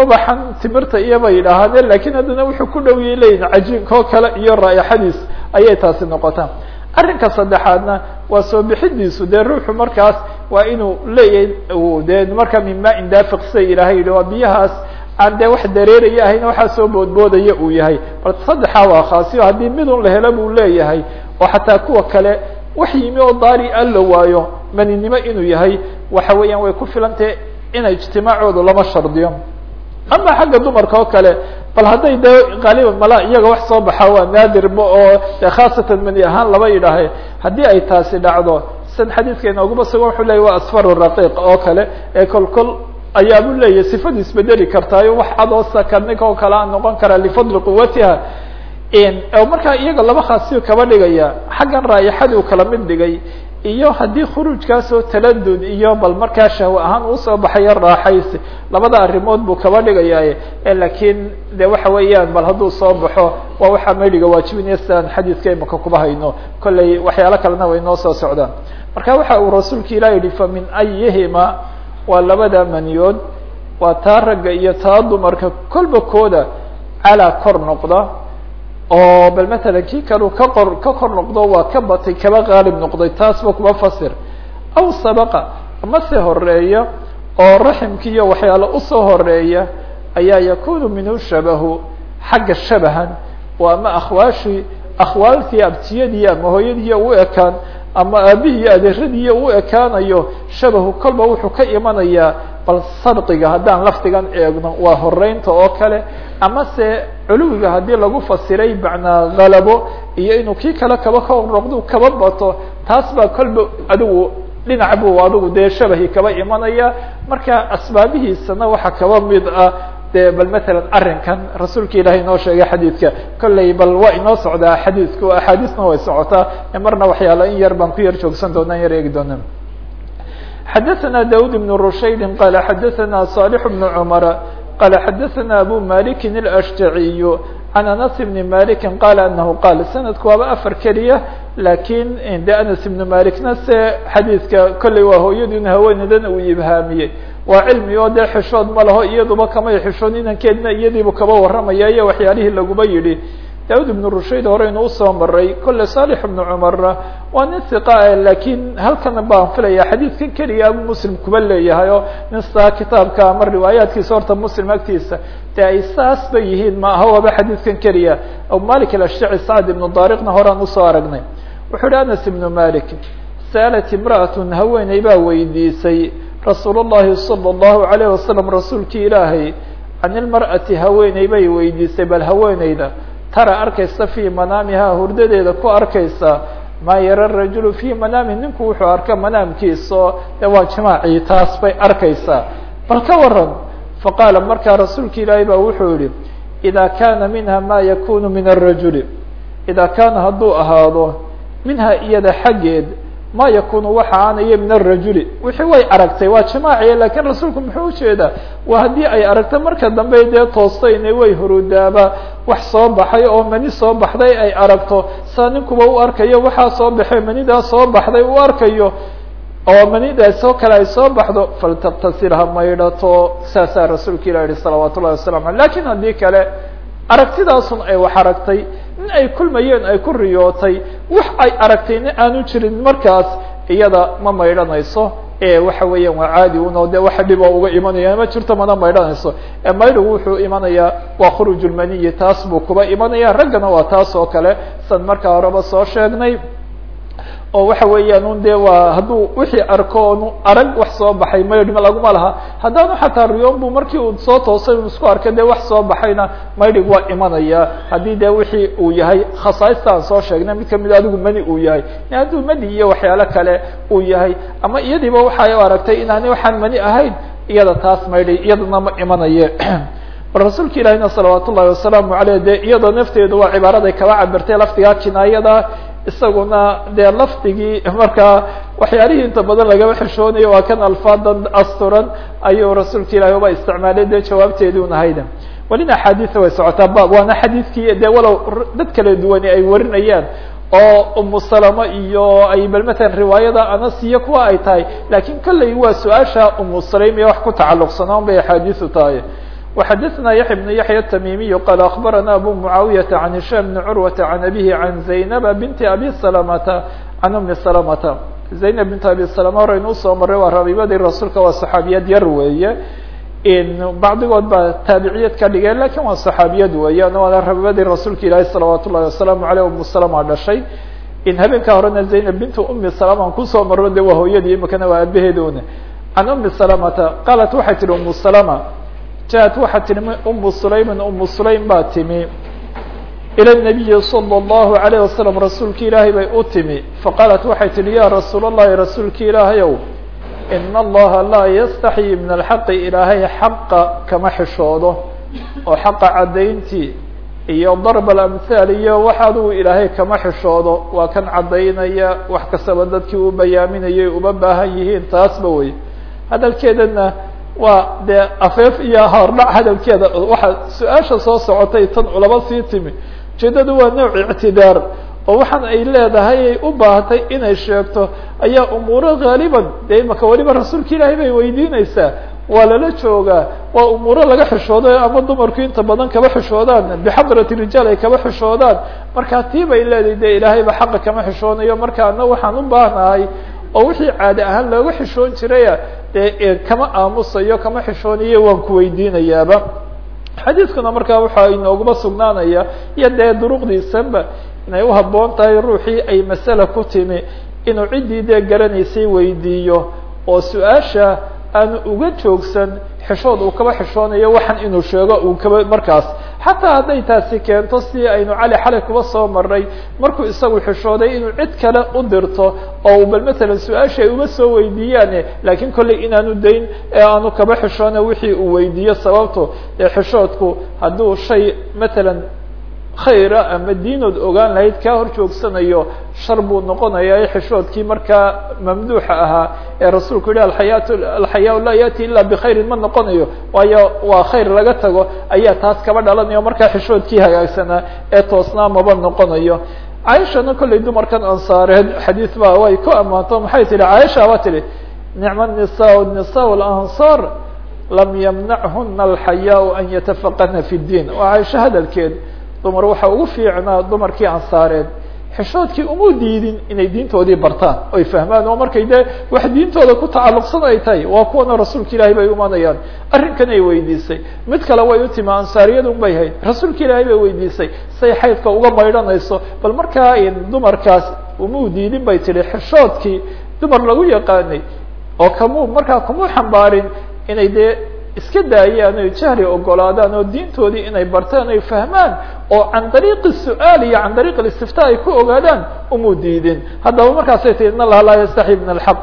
ubaxan timirta iyaba yidhaahaane laakiin haddana wuxuu ku dhow yay leyihin cajiinka oo kale iyo raayaxadiis ayay taasi noqotaa arrinka saddexaadna waa soo bixidiisu dee ruuxu markaas waa inuu leeyahay de markaa min maain daafiq sida ilaahay yidhi waa biyahaas aan dee wax dareeraya ahayn waxaa soo boodboodaya uu yahay. Bal saddexaa waa khaasiyo haddii midun la helo buu leeyahay oo xataa kuwa kale wax yimi oo daari an la waayo maninimo inuu yahay waxa weeyaan way ku filantahe ina ijtimaacoodu lama shardiyo. Ama xagga dumarka oo kale bal hadday dee qaaliban mala iyaga wax soo baxa waa naadirba oo de khaasatan mani ahaan laba yidhaahe. Haddii ay taasi dhacdo san xadiidka inooguma sugan wuxuu leyahy waa asfaru raqiiq oo kale ee kol kol ayaabu leeyahy sifadu isbedeli kartaayo wax cadoo sakanika oo kale a noqon karaa lifadli quwatiha markaa iyaga laba khaasiyo kaba dhigaya xaggan raayaxadii uu kala mid dhigay iyo haddii khuruujkaasoo taladud iyo bal markaa shahwe ahaan u soo baxayo raaxaysi labada arrimood buu kaba dhigaya lakiin de waxa weeyaan bal hadduu soo baxo waa waxaa maydiga waajibinaya sidaan xadiidka imaka kuba hayno kolley waxyaalo kalena way noo soo socdaan. Marka waxa uu rasuulka ilah yihi fa min ayihima waa labada maniyood waa taa ragga iyo taa dumarka kolba kooda calaa kor noqda oo bal matalan kii kalu ka qor ka kor noqdo waa ka batay kaba qaalib noqday taasba kuma fasir. Aw sabaqa ama se horreeya oo raximki iyo waxyaalo u soo horreeya ayaa yakunu minhu shabahu xagga shabahan. Oo ama akhwaashi akhwaaltii abtiyadii ama hooyadiiyo u ekaan ama aabihii iyo adeeradiiyo u ekaanayo shabahu kolba wuxuu ka imanayaa bal sadqiga haddaan lafdigan eegno waa horeynta oo kale. Ama se culuwiga haddii lagu fasiray macnaa halabo iyo inuu kii kale kaba ka noqdo kaba bato taas baa kolba adigu dhinac buu adigu dee shabahi kaba imanaya. Marka asbaabihiisana waxaa kaba mid ah de bal matalan arrinkan rasuulka ilahay inoo sheegay xadiidka kolley bal waa inoo socdaa xadiidku axaadiisna way socotaa marna waxyaala in yar baan ku yar joogsan doona in yar eegi doona xadaثna daud بن rushaydi qala xadaثna صالح بن cmr qala xadaثna abu maliki الأshtaciy عan anas بn maliki qala anahu qaal sanadku waaba afar keliya lakin de anas ibn malikna se xadiidka kolley waa hooyaduna haweenadan uu ibhaamiyey waa cilmi oo dee xishood ma laho iyaduba kamay xishood. Inankeedna iyadiibu kaba warramaya iyo waxyaalihii laguba yidhi. Daud ibnu rushayd horeynu u soo maray kolle saalix ibnu cumarna waa nin hiqa lakiin halkana baan filaya xadiidkan keliya abu muslim kuba leeyahay oo nin saa kitaabka ama riwaayaadkiisa horta muslim agtiisa. De ay saas ba yihiin ma aha waaba xadiidkan keliya. Abu malik alashtaci sacd ibnu daariqna horaan u soo aragnay. Wuxuu hi anas ibnu malik saalat imra'atun haweeney baa weydiisay rasuul llahi salى اllahu alayh wasalam rasuulkii ilaahay can ilmar'ati haweeney bay weydiisay bal haweenayda tara arkaysa fii manaamihaa hurdadeeda ku arkaysa maa yara rajulu fii manaamih ninku wuxuu arka manaamkiiso dee waa jimaacii taas bay arkaysaa bal ka waran faqaala markaa rasuulka ilaahay baa wuxuu yihi idaa kaana minha maa yakunu min arajuli idaa kaana hadduu ahaado minha iyada xaggeed ma yakunu waxa aanaya min الrajuli wixii way aragtay waa jamaaciya laakiin rasuulku muxuu u jeedaa waa haddii ay aragto marka dambe dee toostayna way hurudaaba wax soo baxay oo mani soo baxday ay aragto. Saa ninkuba u arkayo waxaa soo baxay manidaa soo baxday u arkayo. Oo manidaas oo kale ay soo baxdo faltaktasil ha maydhato saasaa rasuulka ilah yihi salawaat ullahi wasalam laakiin haddii kale aragtidaasun ay wax aragtay in ay kulmayeen ay ku riyootay wax ay aragtayna aanu jirin markaas iyada ma maydhanayso. E waxa weeyaan waa caadi uno de waxa dhib oo uga imanaya ma jirto mana maydhanayso. Maydhigu wuxuu imanayaa waa khuruj lmaniyi taas buu kuba imanaya raggana waa taas oo kale. San markaa horeba soo sheegnay oo waxa weeyaan un de waa hadduu wixii arko onu arag wax soo baxay maydhima laguma laha. Haddaanu xataa bu markii uu soo toosay u isku arkay de wax soo baxayna maydhig waa imanaya. Haddii de wixii uu yahay khasaaista aan soo sheegnay mid ka mid adigu mani uu yahay. Hadduu mani iyo waxyaalo kale uu yahay ama iyadiiba waxay aragtay inaani waxaan mani ahayn iyada taas maydhay iyadana ma imanaye rasuulka ilahina salawaat ullahi wasalaamu aleyh de iyadoo nafteedu waa cibaaraday kaba cabirtay lafdigaa kinaayada isaguna dee lafdigii markaa waxyaalihii inta badan lagaba xishoonayo waa kan alfaadan asturan ayuu rasuulka ilahi uba isticmaalay dee jawaabteedun ahayd welina axaadiisa way socotaa bab waana xadiidkii de walow dad kala duwani ay warinayaan oo umu salama iyo ay bal riwaayada anas iyo kuwa ay tahay laakiin kolley waa su'aasha umu sulaim iyo wax ku tacalluqsanaan bay axaadiisu tahay وxadثna yaحya بن yaحyى التmimiي qال أخbarana abu معaawiyaةa عan هisham بn curwaةa عan abihi عan زaynaba binti abi salamata can umi salamata zaynab bint abi salama horeynu usoo maray waa rabiibadii rasuulka waa صaxaabiyad yar weeye bacdigood baa taabiciyad ka dhigeen lakin waa saxaabiyad weeyaan waana rabadii rasuulka ilaahi salawaat ullahi wasalaamu aleyh umu salama dhashay in habeenkaa horena zaynab bintu umi salama kusoo marro de waa hooyadii imakana waa aabaheeduna can umi salamata qaalat waxay tihi umu salama jaat waxaa timi umu sulaymin umu sulaym baa timi ilى nabiyi salى اllahu alayh wasalam rasuulki ilaahay bay u timi faqaalat waxay tihi ya rasuul اllahi rasuulki ilaahayow in allaha laa yastaxyi min alxaqi ilaahay xaqa kama xishoodo oo xaqa caddayntii iyo darb alamhaal iyo wax adigu ilaahay kama xishoodo waa kan caddaynaya wax kastaba dadkii u bayaaminayay uma baahan yihiin taasba wey hadalkeedana waa dee afeef iyo hordhac hadalkeeda waxa su'aasha soo socotay tan culamo sii timi. Ujeedadu waa nooc ictidaar oo waxaan ay leedahay ay u baahatay inay sheegto ayaa umuuro haaliban dee imaka weliba rasuulka ilaahay bay weydiineysaa waa lala joogaa waa umuuro laga xishooday ama dumarku inta badan kaba xishoodaan bixadrati rijaal ay kaba xishoodaan. Markaa tii bay leedahay de ilaahayba xaqa kama xishoonayo markaana waxaan u baahnahay oo wixii caadi ahaan looga xishoon jiraya dee kama aamusayo kama xishoonayo waan ku weydiinayaaba. Xadiiskuna markaa waxa inooguma sugnaanaya iyo dee duruqdiisanba inay uhaboon tahay ruuxii ay masale ku timi inuu ciddii dee garanaysay weydiiyo oo su'aasha aanu uga joogsan xishood uu kaba xishoonayo waxan inuu sheego uu kaba markaas xataa hadday taasi keento si aynu cali xalay kuba soo maray markuu isagu xishooday inuu cid kale u dirto oo bal matalan su'aasha ay uma soo weydiiyaane laakiin kolley inaanu dayn ee aanu kaba xishoona wixii uu weydiiyo sababto dee xishoodku hadduu shay matalan khayra ama diinood ogaan lahayd kaa hor joogsanayo shar buu noqonayaa xishoodkii markaa mamduuxa ahaa ee rasuulku yihi alxayaat alxayaa laa yati ila bikhayrin ma noqonayo. Waayo waa khayr laga tago ayaa taas kaba dhalanayo markaa xishoodkii hagaagsanaa ee toosnaa maba noqonayo. Caaishana kollay dumarkan ansaareed xadiis ba way ku ammaanto maxay tihi caaisha ba tihi nicma nisa nisa lansaar lam yamnachuna alxayaa an yatafaqahna fi اdiin waa caaisho hadalkeed dumar waxaa ugu fiicnaa dumarkii ansaareed. Xishoodkii uma diidin inay diintoodii bartaan oy fahmaan oo markay dee wax diintooda ku tacalluqsan ay tahay waa kuwana rasuulka ilaahay bay umanayaan. Arrinkan ay weydiisay. Mid kale way u timi ansaariyadun bay hayd. Rasuulka ilaahay bay weydiisay. Say xaydka uga maydhanayso. Bal markaa dumarkaas uma diidin bay tihi xishoodkii dumar lagu yaqaanay oo kamuu markaa kumuu xambaarin inay dee iska daayaan oy jahri ogolaadaan oo diintoodii inay bartaan oy fahmaan oo can dariiqi su'aal iyo can dariiq istifta ay ku ogaadaan umu diidin. Haddaba markaasay tii in allaha laa yastaxi min alxaq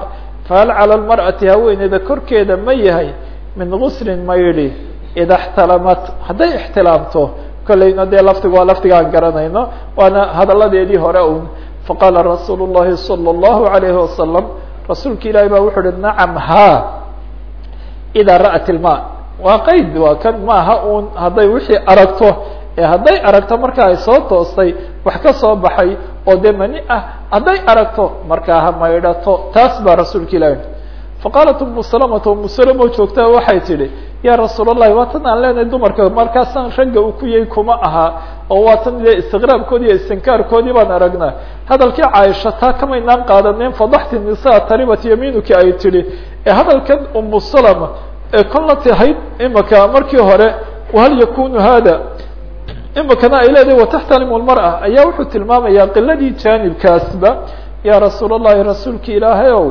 fahal cala lmar'ati haweeneeda korkeeda ma yahay. Min guslin mayli ida xtalamat hadday ixtilaamto kolleyna dee laftigu waa laftigaan garanayno waana hadalladeedii hore un faqaala rasuulu llahi sala allahu alayhi wasalam rasuulka ilaahi baa wuxuu uhi nacam ha idaa ra'at ilma waa qeyd waa kan maaha un hadday wixii aragto. ee hadday aragto marka ay soo toostay wax ka soo baxay oo dee mani ah hadday aragto markaa ha maydhato. Taas baa rasuulka ilahi faqaalat umu salamata umu salamo joogtaa waxay tidhi ya rasuul allahi waa tan aan leenahay dumarka markaasaan ragga uu ku yahay kuma aha oo waa tan dee istiqraabkoodi iyo istinkaarkoodii baan aragnaa. Hadalkii caaisha taa kamaynaan qaadaneyn fadaxti nisaa taribat yamiinuki ay tidhi hadalkan umu salama ee kolna tahayd imaka markii hore wahal yakunu hada imakana ay leedahay wataxtalimu lmar'a ayaa wuxuu tilmaamayaa qiladii jaanibkaasba ya rasuul allahi rasuulki ilaahay ow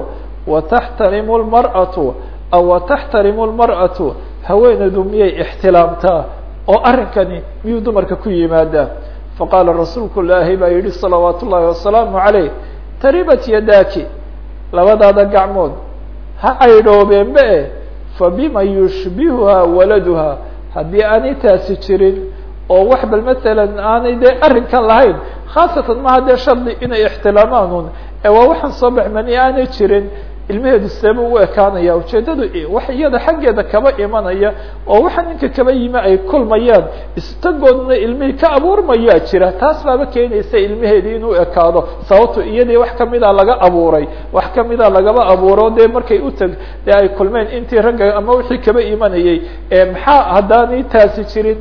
wataxtalimu lmar'atu aw wataxtarimu lmar'atu haweeneydu miyay ixtilaamtaa? Oo arrinkani miyuu dumarka ku yimaadaa? Faqaala rasuulku ilaahi baa yihi salawaat ullahi wasalaamu calayh. Taribat yadaaki labadaada gacmood ha caydhoobeenba e fabima yushbihuha waladuha. Haddii aanay taasi jirin oo wax bal aanay dee arrinkan lahayn khaasatan maha dee shardi inay ixtilaamaan ee waa waxaan soo baxmani aanay jirin ilmaheedu seeba u ekaanaya ujeeddadu wax iyada xaggeeda kaba imanaya oo waxa ninka kaba yimi ay kulmayaan istagoodna ilmihii ka abuurmayaa jira taas baaba keenaysa ilmaheedii inuu ekaado. Sababto iyadii wax kamida laga abuuray wax kamida lagaba abuuro dee markay utag dee ay kulmeen intii ragga ama wixii kaba imanayay maxaa haddaanay taasi jirin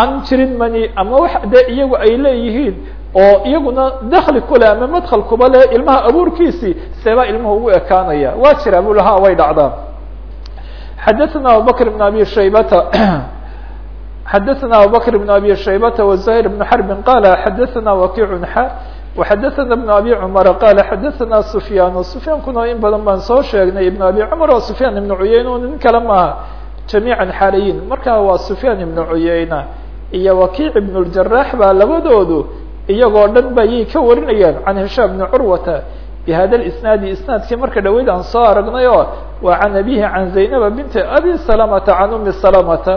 aan jirin mani ama wax dee iyagu ay leeyihiin oo iyaguna dakli kule ama madkal kuba le ilmaha abuurkiisii seebaa ilmuhu ugu ekaanaya waa jira bu lahaa way dhacdaa xadaثna abubakr بn abi shaybata xadaثna abubakr بn abi shaybata وزahيr بn xrbi qala xadaثna wakic xa وxadaثna بn abi cmar qala xadaثna sufyaan sufyaankuna in badan baan soo sheegnay ibn abi cmar oo sufyaan ibn cuyeyna nin kale maaha jamiiعa xaalayin marka waa sufyaan ibn cuyeyna iyo wakiic ibn اljarax baa labadoodu iyagoo dhan ba yay ka warinayaan can hishaam bni curwata bihada isnaadi isnaadkii marka dhaweyd aan soo aragnay oo waa can abihi can zaynaba binti abi salamata can umi salamata.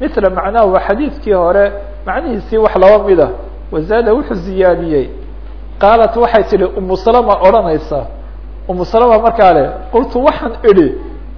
Mila macnahu waa xadiidkii hore macnihiisii wax laba mida wazaada wuxuu ziyaadiyey. Qaalat waxay tihi umu salama odhanaysa. Umu salama markaa le qultu waxaan idhi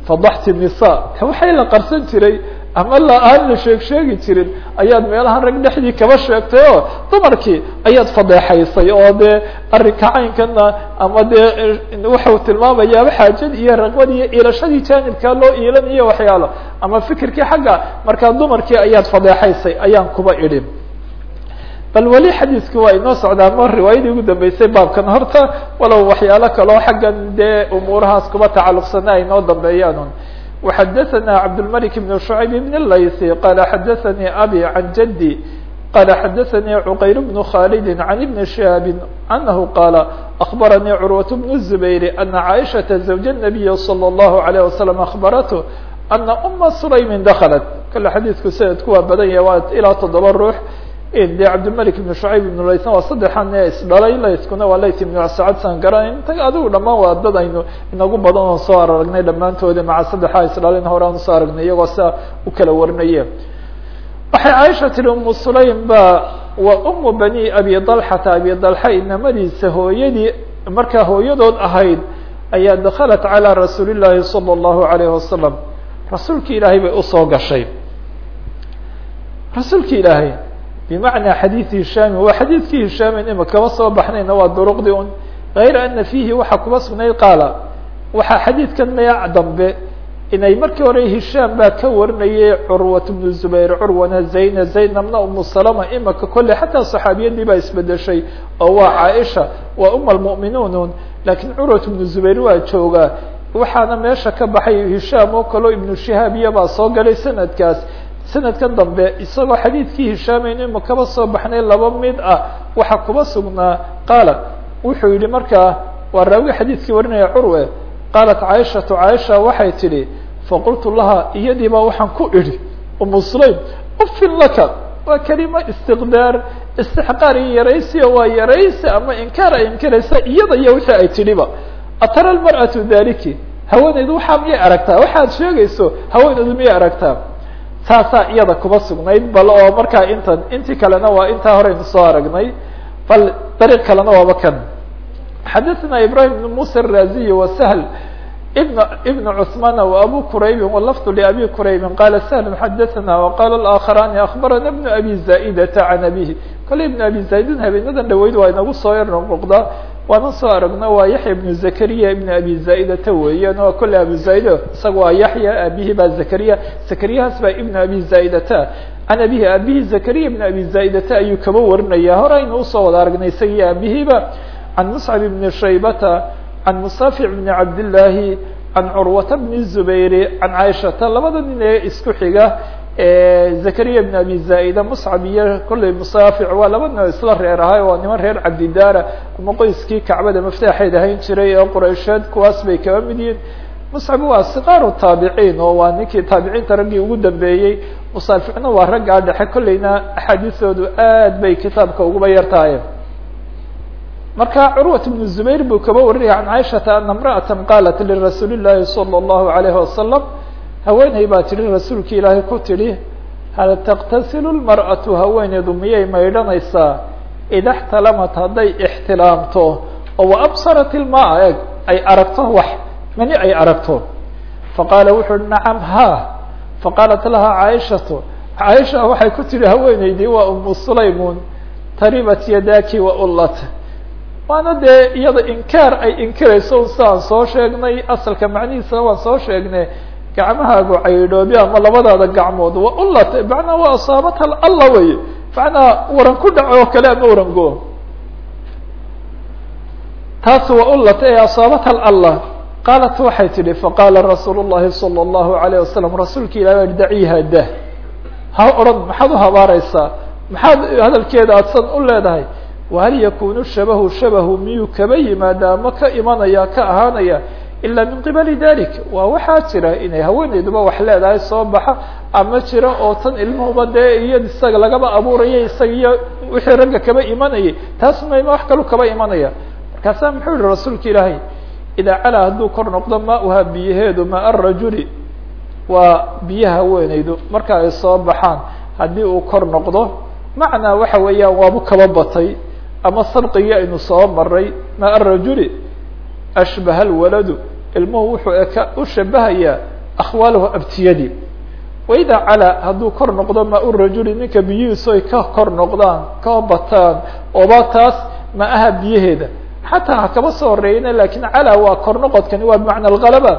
fadaxti nisa waxay la qarsan jiray ama la aan la sheeg sheegi jirin ayaad meelahan rag dhexdii kaba sheegtay oo dumarkii ayaad fadeexaysay oo dee arrinka caynkana ama dee waxau tilmaamayaaba xaajad iyo raqbad iyo iilashadii jaanibkaa loo iilanayo waxyaalo. Ama fikirkii xagga markaa dumarkii ayaad fadeexaysay ayaan kuba idhin. Bal weli xadiidku waa inoo socdaa ma riwaayadii ugu dambeysay baabkan. Horta walow waxyaalo kaloo xaggan dee umuurahaas kuba tacalluqsana ay noo dambeeyaan وxadثna cabdالملك بن شعيب بن الlayثي qال xadثnي abي عن جدي qال xadثnي عqayr بن خالد عن بن شهاب أنه qال أخبرني cروة بن الزبير أن عائشة زوج النبي صلى الله عليه وسلم أخبرته أن أma سليم دخلت kale xadيثku sanadku waa badan yahy waa ilaa toddoba ruux de cabdilmalik ibn shucayb ibn laysan waa saddexan ee isdhalay layskuna waa layt ibn sacad san garan inta adigu dhamaan waa dad aynu inagu badan oo soo aragnay dhammaantoodi maca saddexa isdhalin hore aan usoo aragnay iyagoo sidaa u kala warinaye waxay caaisha tihi umu sulaym ba wa umu bani abi dalxata abi dalxa inamadiisa hooyadii markaa hooyadood ahayd ayaa dakhalat calى rasuuli llahi salى اllahu alayh wasalam rasuulki ilaahay bay usoo gashay rasuulki ilaahay bmacnaa xadiidi hishaami waa xadiidkii hishaamin ima kama soo baxnayna waa duruqdii un gayra ana fiihi waxaa kuba sugnayd qaala waxaa xadiidkan magac dambe inay markii hore hishaam baa ka warinayay curwat bnu zubayr curwana zayna zaynabna umu salama imaka kolley xataa saxaabiyadii baa isbedeshay oo waa caaisha waa uma lmu'minuun lakiin curwat bnu zubayr waa joogaa waxaana meesha ka baxay hishaam oo kaleo ibnu shihaabiya baa soo galay sanadkaas sanadkan dambe isagoo xadiidkii hishaamaynu ima kaba soo baxnay laba mid ah waxaa kuba sugnaa. Qaala wuxuu yihi markaa waa raawiga xadiidkii warinaya curwe. Qaalat caaishatu caaisha waxay tidhi faqultu laha iyadiibaa waxaan ku idhi umu sulaym ufin laka waa kelimo istiqdaar istixqaar iyo yaraysi oo waa yaraysi ama inkaar ay inkaraysa iyada iyo wixii ay tidhiba. Atara lmar'atu daliki haweeneydu waxaa miyay aragtaa waxaad sheegayso haweeneydu miyay aragtaa taasaa iyada kuba sugnayd bal oo markaa intan intii kalena waa intaa horeynu soo aragnay bal dariiq kalena waaba kan xadaثna ibrahim بn muسى الraziy وshl بn بn cثman وabu quraybi wlfd لabi quraybi qala shl xadaثna وqala الآkخrani aخbarana بn abi zaئdata can abihi kole ibn abi zaidin habeenadan dhaweyd waa inagu soo yar noqnoqdaa waanan soo aragno waa yaxya ibnu zakariya ibn abi zaa'idata weeyaan waa kolle abu zaa'ida isaga waa yaxya abihi baa zakariya. Zakariyahaas baa ibn abi zaa'idata can abihi abihi zakariya ibn abi zaa'idata ayuu kaba warinaya hore aynu u soo wada aragnay isagii abihiba can muscab ibni shaybata can musafic bni cabdillaahi can curwata bni zubayri can caaishata labada nin ee isku xiga zakariya bn abi zaa'ida muscab iyo kolley musaafic waa laba nin oo isla reer ahay waa niman reer cabdidaara ama qoyskii kacbada maftaaxeyd ahayn jiray ee quraysheed kuwaas bay kaba mid yihiin. Muscab waa sikaaru taabiciin oo waa ninkii taabiciinta raggii ugu dambeeyey. Musaaficna waa raggaa dhexe kolleyna axaadiisoodu aad bay kitaabka uguba yar tahay. Marka curwat bnu zubayr buu kaba warinaya can caaishata ana imra'ata qaalat lirasuuli llahi salى اllahu alayhi wasalam haweeney baa tihi rasuulki ilaahay ku tidhi hal taktasilu lmar'atu haweeneydu miyay maydhanaysaa ida اxtalamat hadday ixtilaamto oo waabsarat ilmaa eg ay aragto wax mani ay aragto. Faqaala wuxu uhi nacam ha. Faqaalat laha caaishatu caaisha waxay ku tihi haweeneydii waa umu sulaymun taribat yadaki wa ullat. Waana dee iyada inkaar ay inkirayso sidaan soo sheegnay asalka macnihiisana waan soo sheegnay gacmahaagu caydhoobi ama labadaada gacmood wa ullat macnaa waa asaabata alla wey macnaa waran ku dhaco oo kale ama waran go taas waa ullat ee asaabata allah qaalat waxay tidhi faqaala rasuul الlahi salى الlahu عalيه wasalam rasuulka ilah daciiha dah ha odhan maxaad u habaareysaa maxaad hadalkeeda aadsan u leedahay wahal yakunu shabahu shabahu miyuu kaba yimaada ama ka imanaya ka ahaanaya Ila min qibali dalik waa waxaa jira inay haweeneyduba wax leedahay soo baxa ama jira oo tan ilmuhuba dee iyo isaga lagaba abuuraya isaga iyo wixii ragga kaba imanayay taas mayma wax kalu kaba imanaya markaasaa muxuu yihi rasuulka ilaahay idaa calaa hadduu kor noqdo maa-uha biyaheedu maa rajuli waa biyaha haweeneydu marka ay soo baxaan haddii uu kor noqdo macnaa waxa weeyaan waabu kaba batay ama sarqigii aynu soo maray maa rajuli ashbaha lwaladu ilmuhu wuxuu eka u shabahayaa akhwaalahu abtiyadii waidaa calaa hadduu kor noqdo maa rajuli ninka biyihiisu ay ka kor noqdaan ka bataan oba taas ma aha biyaheeda xataa ha kaba soo horeeyna laakiin calaa waa kor noqodkani waa bimacna algalaba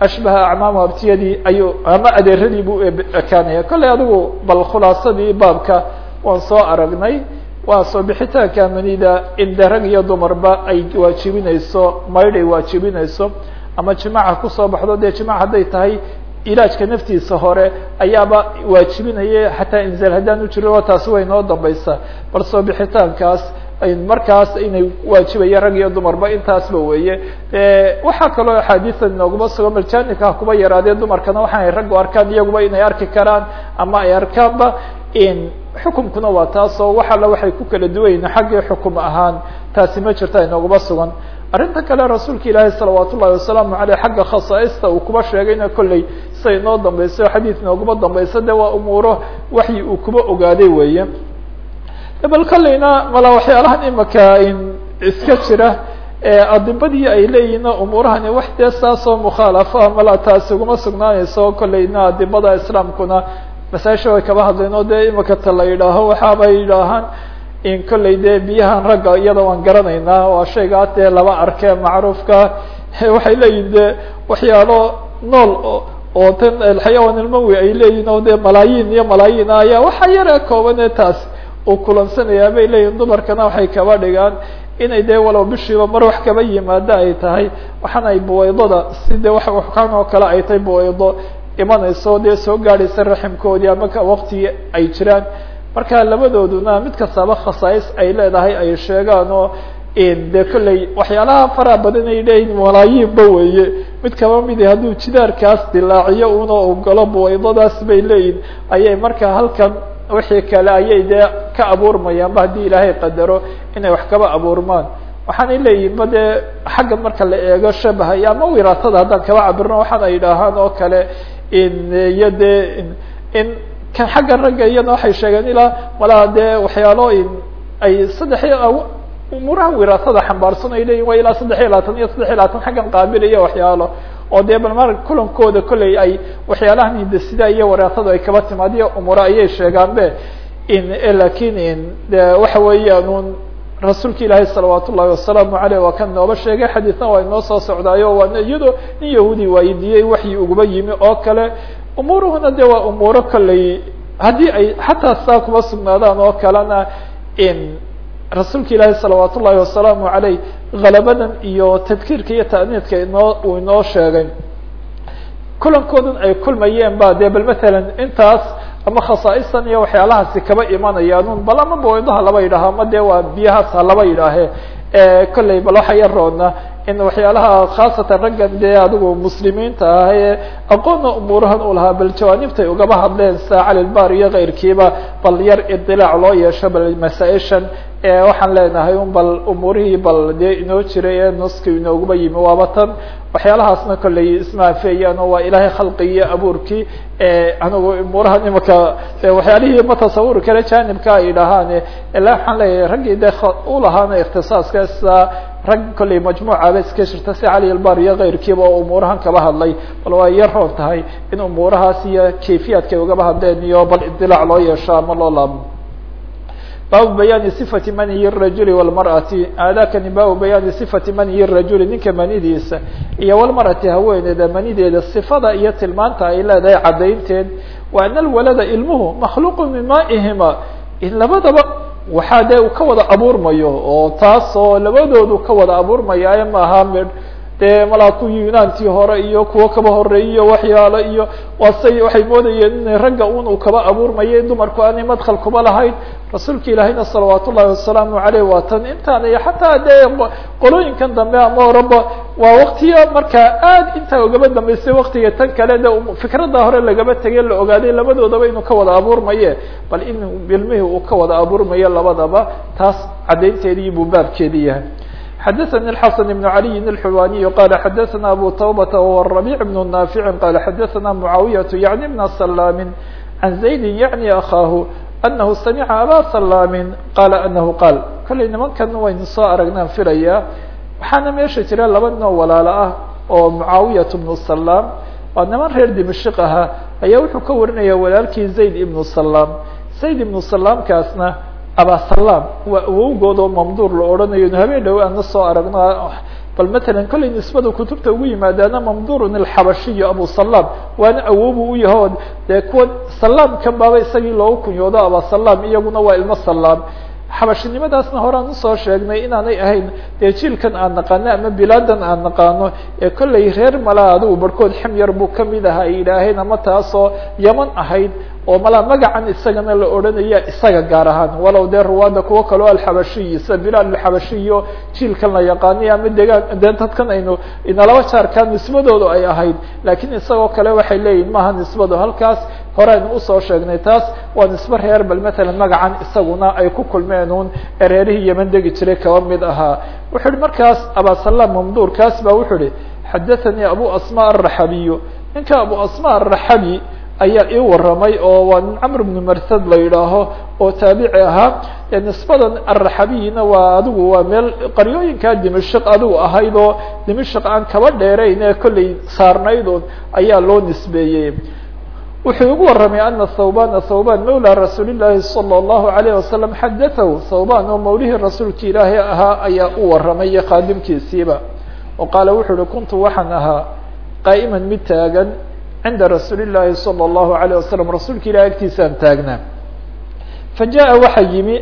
ashbaha acmaamu abtiyadii ayuu ama adeeradii buu ekaanaya kollay adigu bal khulaasadii baabka waan soo aragnay waa soo bixitaanka manida in de rag iyo dumarba ay waajibinayso maydh ay waajibinayso ama jimaca ku soo baxdo dee jimac hadday tahay ilaajka naftiisa hore ayaaba waajibinaya xataa inzaal haddaan u jiro taasi way noo dambaysaa. Bal soo bixitaankaas markaas inay waajibaya rag iyo dumarba intaasba weeye. Waxaa kaloo axaadiisa nooguma sugan bal jaanibka ha kuba yaraadee dumarkana waxaay raggu arkaan iyaguba inay arki karaan ama ay arkaanba xukumkuna waa taas oo wax alla waxay ku kala duwayiin xaggii xukum ahaan taasi ma jirta inooguma sugan. Arrinta kale rasuulka ilaahi salawaat ullahi wasalaamu aleyh xagga khasaaista uu kuba sheegayna kolley siday noo dambayso xadiid nooguma dambayso de waa umuuro waxyi uu kuba ogaaday weeye. Bal kolleyna mala waxyaalahan imaka iska jira adibadii ay leeyihiin umuurahani wax dee saasoo mukhaalafa mala taasi uguma sugnaanayso kolleyna adibada islaamkuna masaajisha way kaba hadleen oo dee imaka ta la yidhaaho waxaabay yidhaahaan in kolley dee biyahan ragga iyada waan garanaynaa waa shaygaa dee laba arkee macruufka. Waxay leeyihiin de waxyaalo nool oo tan alxayawaan ilmawi ay leeyihiin oo dee malaayiin iyo malaayiin ayaa waxa yare koobane taas uu kulansanayaa bay leeyihiin dumarkana waxay kaba dhigaan inay dee walow bishiiba mar wax kaba yimaado ay tahay waxaana ay buwaydada si de waxkan oo kale ay tahay buwaydo imanayso dee soo gaadhaysa raximkoodii ama waqti ay jiraan. Marka labadooduna mid kastaba khasaais ay leedahay ay sheegaan oo de kolley waxyaalaha faraha badan ay leeyihiin malaayiinba weeye. Mid kaba midi hadduu jidaarkaas dilaaciyo una ogolo buwaydadaas bay leeyihiin ayay marka halkan wixii kale ayay dee ka abuurmayaanba haddii ilaahay qadaro inay wax kaba abuurmaan. Waxaanay leeyihiin dee xagga marka la eego shabahay ama wiraatada haddaan kaba cabirno waxaan ay idhaahaan oo kale iyo dee in kan xagga ragga iyana waxay sheegeen ilaa malaa dee waxyaalo ay saddex umuuraha wiraatada xambaarsan ay leyihin waa ilaa saddex iyo labaatan iyo saddex iyo labaatan xaggan qaabilaya waxyaalo. Oo dee bal mar kulankooda kolley ay waxyaalahan hindasida iyo wiraatada ay kaba timaadiyo umuura ayay sheegaan be. Lakin de waxa weeyaan rasuulka ilaahi salawaat ullahi wasalaamu aleyh waa kan nooba sheegay xadiidna waa inoo soo socdaayo waa iyadoo nin yahuudi waayidiyey waxyi uguba yimi oo kale. Umuuruhuna de waa umuuro kolley haddii ay xataa saa kuba sugnaadaan oo kalena rasuulka ilaahi salawaat ullahi wasalaamu aleyh halabadan iyo tadkiirka iyo ta'niidka inoo uu inoo sheegay. Kulankoodan ay kulmayeen ba de bal matalan intaas ama khasaaistan iyo waxyaalahaasi kaba imanayaan bal ama bawaydaha laba yidhaaho ama de waa biyahaas ha laba yidhaahe. Kolley bal waxa yaroona in waxyaalaha khaasatan raggan dee adigu muslimiinta ah ee aqoonna umuurahan u bal jawaanibtay ugaba hadleen sa calilbar iyo keyrkiiba bal yar idilaac loo yeesho bal masaa-ishan waxaan leenahay un bal umuurihii bal dee inoo jiray ee nuski inooguba yimi waaba tan waxyaalahaasna kolley ismaafeeyaan oo waa ilaahay khalqigiyo abuurkii anigu umuurahan imaka waxyaalihii ma tasawuri kale janibka ay dhahaan ila waxaan leeyahay raggii de ulahaana ikhtisaaska sida rag kolley majmuucaba iska jirta si cali albar iyo keyrkiiba oo umuurahan kaba hadlay bal waa yar roon tahay in umuurahaas iyo kayfiyaadka ay ugaba hadleen iyo bal idilaac loo yeesho ama loo laabo baabu bayaani صifati maniyi الrajuli wاlmarأati aadaakani baabu bayaani صifati maniyi الrajuli ninka manidiisa iyo wlmarأati haweeneeda manideeda صifada iyo tilmaanta ay leedahay caddaynteed wa ana alwalada ilmuhu makhluuq min maihima labadaba waxaa dee uu ka wada abuurmayo oo taas oo labadoodu ka wada abuurmaya maaha midh dee malaa kuwii yunaantii hore iyo kuwo kaba horeeyey waxyaalo iyo waasay waxay moodayeen in ragga un uu kaba abuurmayo dumarku aanay madkal kuba lahayn. Rasuulka ilaahayna salawaat ullahi wasalaamu aleyh waa tan. Intaan iyo xataa dee qolooyinkan dambe ama oraba waa waktiya markaa aad intaa ugaba dambeysay waktiga tan kale de fikradda hore lagaba tegay la ogaaday labadoodaba inuu ka wada abuurmaye. Bal in ilmihii uu ka wada abuurmayo labadaba taas caddaynteedii buu baabkeedii yahay xdثnي الحسن بن علي الحواني قال xdثna أbو توبة وهو الربيع بن نافع قال xdثna معاوية يعني بن سلام عن زيد يعني أخاه أنه سمع أbا سلام قال أنه قال kollay nimankan waynu soo aragnaan filaya waxaana meesha jira laba noo walaalo ah oo معاaوية بن سلام waa niman reer dimشhق ahaa ayaa wuxuu ka warinaya walaalkii زayd iبن سلام زayd iبن سلامkaasna abasalam waa awowgood oo mamduur la odhanayo. Habeen dhow aana soo aragno bal matalan kollay nisbada kutubta ugu yimaadaana mamduurun alxabashiyo abu salam waana awobu u yaho dee kuwa salaamkan baaba isagii loogu kunyoodo abasalam iyaguna waa ilmo salaam xabashinimadaasna horaan u soo sheegnay inaanay ahayn dee jiilkan aan naqaano ama bilaadan aan naqaano ee kollay reer malaa adigu barhkood xemyar buu ka mid aha ay yidhaaheen ama taasoo yaman ahayd oo malaa magacan isagana la odhanaya isaga gaar ahaan. Walow dee ruwaada kuwo kaleo alxabashiyi sida bilaal alxabashiyo jiilkan la yaqaanay ama degaan dee dadkan aynu inalaba jaarkaa nisbadoodu ay ahayd. Laakiin isagoo kale waxay leeyihiin maaha nisbadu halkaas hore aynu u soo sheegnay taas waa nisbe reer bal matalan magacan isaguna ay ku kulmeen un ee reerihii yeman degi jiray kaba mid ahaa. Wuxuu ihi markaas abasalam mamduur kaas ba wuxuu ihi xadathanii abu asma araxabiyu ninka abu asma araxabi ayaa ii waramay oo waa camr bnu marsad la yidhaaho oo taabici ahaa. Nisbadan araxabiyina waa adigu waa meel qaryooyinkaa dimashq adigu ahayd oo dimashq aan kaba dheerayn ee kollay saarnaydun ayaa loo nisbeeyey. Wuxuu igu waramay ana thawbana thawban mawla rasuuli llaahi salى اllahu alayh wasalam xadatahu thawban oo mawlihii rasuulki ilaahay ahaa ayaa u waramay iyo khaadimkiisiiba. Oo qaala wuxuu uhi kuntu waxaan ahaa qaa'iman mid taagan cinda rasuuli llaahi salى اllahu alayه wasalam rasuulka ilahi agtiisaan taagnaa fa jaءa waxaa yimi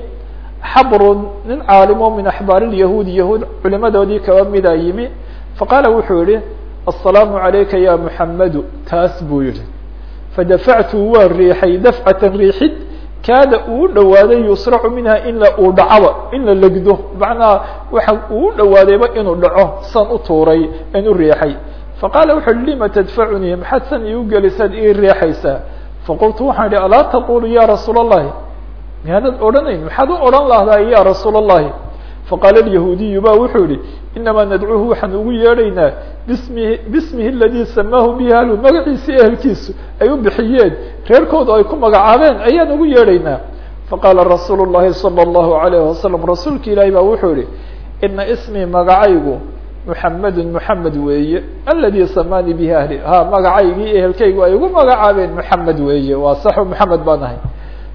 xabrun nin caalimo min axbaar اlyahuudi yahuud culimadoodii kaba mida yimi faqaala wuxuu yihi aلsalaamu عalayka ya muxamadu taas buu yihi fadafactu waa riixay dafcatan riixid kaada uu dhawaaday yusracu minha in la uu dhacaba in la legdo macnaha waxa uu dhawaadayba inuu dhaco san u tuuray in u riixay faqaala wuxu uhi lima tadfacunii maxaad san iu gelisaad ii riexaysaa faqultu waxaan idhi alaa taqulu ya rasuula allahi miyaadad odhanayn maxaad u odhan lahdaa ya rasuula allahi faqaala alyahuudiyu baa wuxuu yihi inamaa nadcuuhu waxaan ugu yeedhaynaa bismihi bismihi ladii samaahu bihi ahlu magaciisi ehelkiisu ay u bixiyeen reerkoodu ay ku magacaabeen ayaan ugu yeedhaynaa faqaala rasuulu llahi sala allahu alayh wasalam rasuulka ilaahi baa wuxuu yihi ina ismii magacaygu muxamedun muxamed weeye aladi samaanii bihi ahli. Ha magacaygii ehelkaygu ay ugu magacaabeen muxamed weeye waa saxo muxamed baan ahay.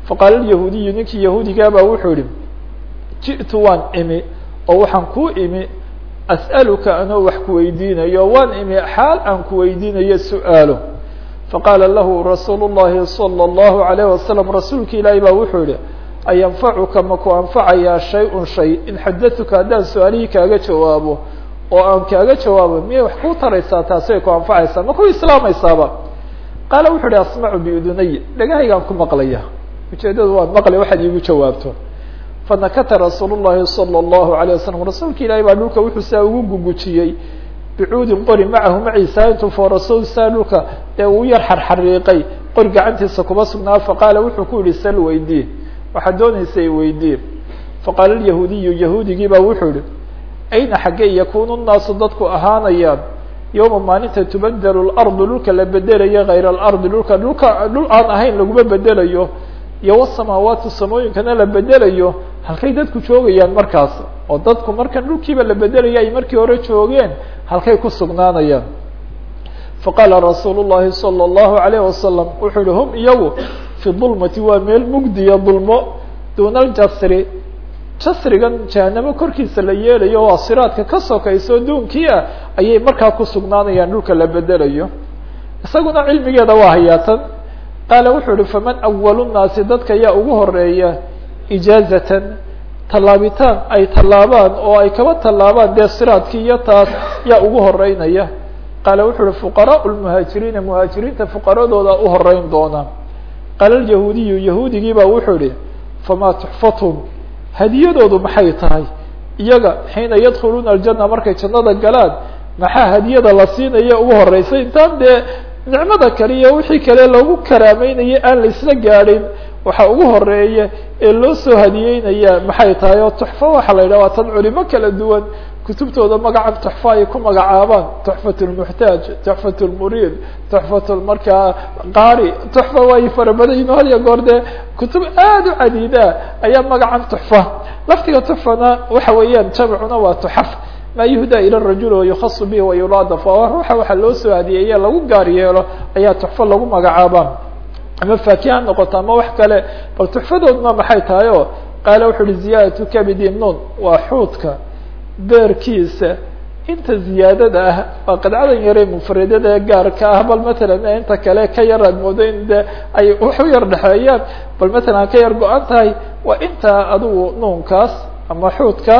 Faqaala yahuudiyu ninkii yahuudigaabaa wuxuu yihi ji'tu waan imi oo waxaan kuu imi as'aluka anoo wax kuweydiinayo waan imi xaal aan kuweydiinayo su'aalo. Faqaala lahu rasuulu llahi salى اllahu alayh wasalam rasuulka ilaahi baa wuxuu yihi ayanfacuka maku anfacayaa shay-un shay in xadatuka haddaan su'aalihii kaaga jawaabo oo aan kaaga jawaabo miyay wax kuu taraysaa taasay ku anfacaysaa ma ku islaamaysaaba qaala wuxuu ihi asmacu biudunay dhagahaygaan ku maqlaya ujeedadu waan maqlay waxaad iigu jawaabto fanakata rasuul llahi salى اllahu alayه wasalam rasuulka ilaahi baa dhulka wuxuu saa ugu gugujiyey bicuudin qori macahu maciisa intuu foorasoo saa dhulka ee uu yar xarxariiqay qori gacantiisa kuma sugnaa faqaala wuxuu ku yihi sal weydii waxaad doonaysa weydii faqaala yahuudiyu yahuudigii baa wuxuu yihi ayna xaggee yakunu nnaasu dadku ahaanayaan? Yowma maalinta tubadelu lardu dhulka la bedelayo kayra alardi dhulka dhulka dhul aan ahayn laguma bedelayo. Iyo wasamaawaatu samooyinkana la bedelayo. Halkay dadku joogayaan markaas? Oo dadku markan dhulkiiba la bedelaya ay markii hore joogeen halkay ku sugnaanayaan. Faqaala rasuulu llahi salى اllahu alayh wasalam wuxuu yihi hum iyagu fi dulmati waa meel mugdiya dulmo duuna aljasri jasrigan jahanamo korkiisa la yeelayo waa siraadka ka sokayso duunkii ah ayay markaa ku sugnaanayaan dhulka la bedelayo. Isaguna cilmigeeda waa hayaatan. Qaala wuxuu yihi faman awalu nnaasi dadka yaa ugu horreeya ijaazatan tallaabitaan ay tallaabaan oo ay kaba tallaabaan dee siraadkii iyo taas yaa ugu horeynaya qaala wuxuu uhi fuqaraau lmuhaajiriina muhaajiriinta fuqaradooda u horeyn doona qaala lyahuudiyu yahuudigii baa wuxuu ihi famaa tuxfathum hadiyadoodu maxay tahay? Iyaga xiina yadkhuluuna aljana markay jannada galaan maxaa hadiyada la siinaya ugu horeysa intaan dee nicmada kale iyo wixii kale lagu karaameynaya aan la isla gaadhin waxaa ugu horreeya ee loo soo hadiyeynaya maxay tahay? Oo tuxfo waxaa la yidhah waa tan culimo kala duwan kutubtooda magacan tuxfo ay ku magacaabaan. Tuxfat lmuxtaaj tuxfat lmuriid tuxfat markaa qaari. Tuxfa way farabadayin had iyo goor dee kutub aada u cadiida ayaa magacan tuxfa. Laftiga tuxfana waxa weeyaan jamcuna waa tuxaf. Ma yuhda ilى rajul wayukasu bihi wayulaadaf waxa loo soo hadiyeeye lagu gaar yeelo ayaa tuxfo lagu magacaabaa ama faakiha noqoto ama wax kale bal tuxfadoodna maxay tahay? O qaala wuxu uhi ziyaadatu kabidi nun waa xuudka beerkiisa inta ziyaadada ah waa qadcadan yare mufradada gaarka ah. Bal matalan inta kale ka yar aad moodo in ay wax u yar dhexeeyaan bal matalan ka yar go-an tahay waa inta adigu nuunkaas ama xuudka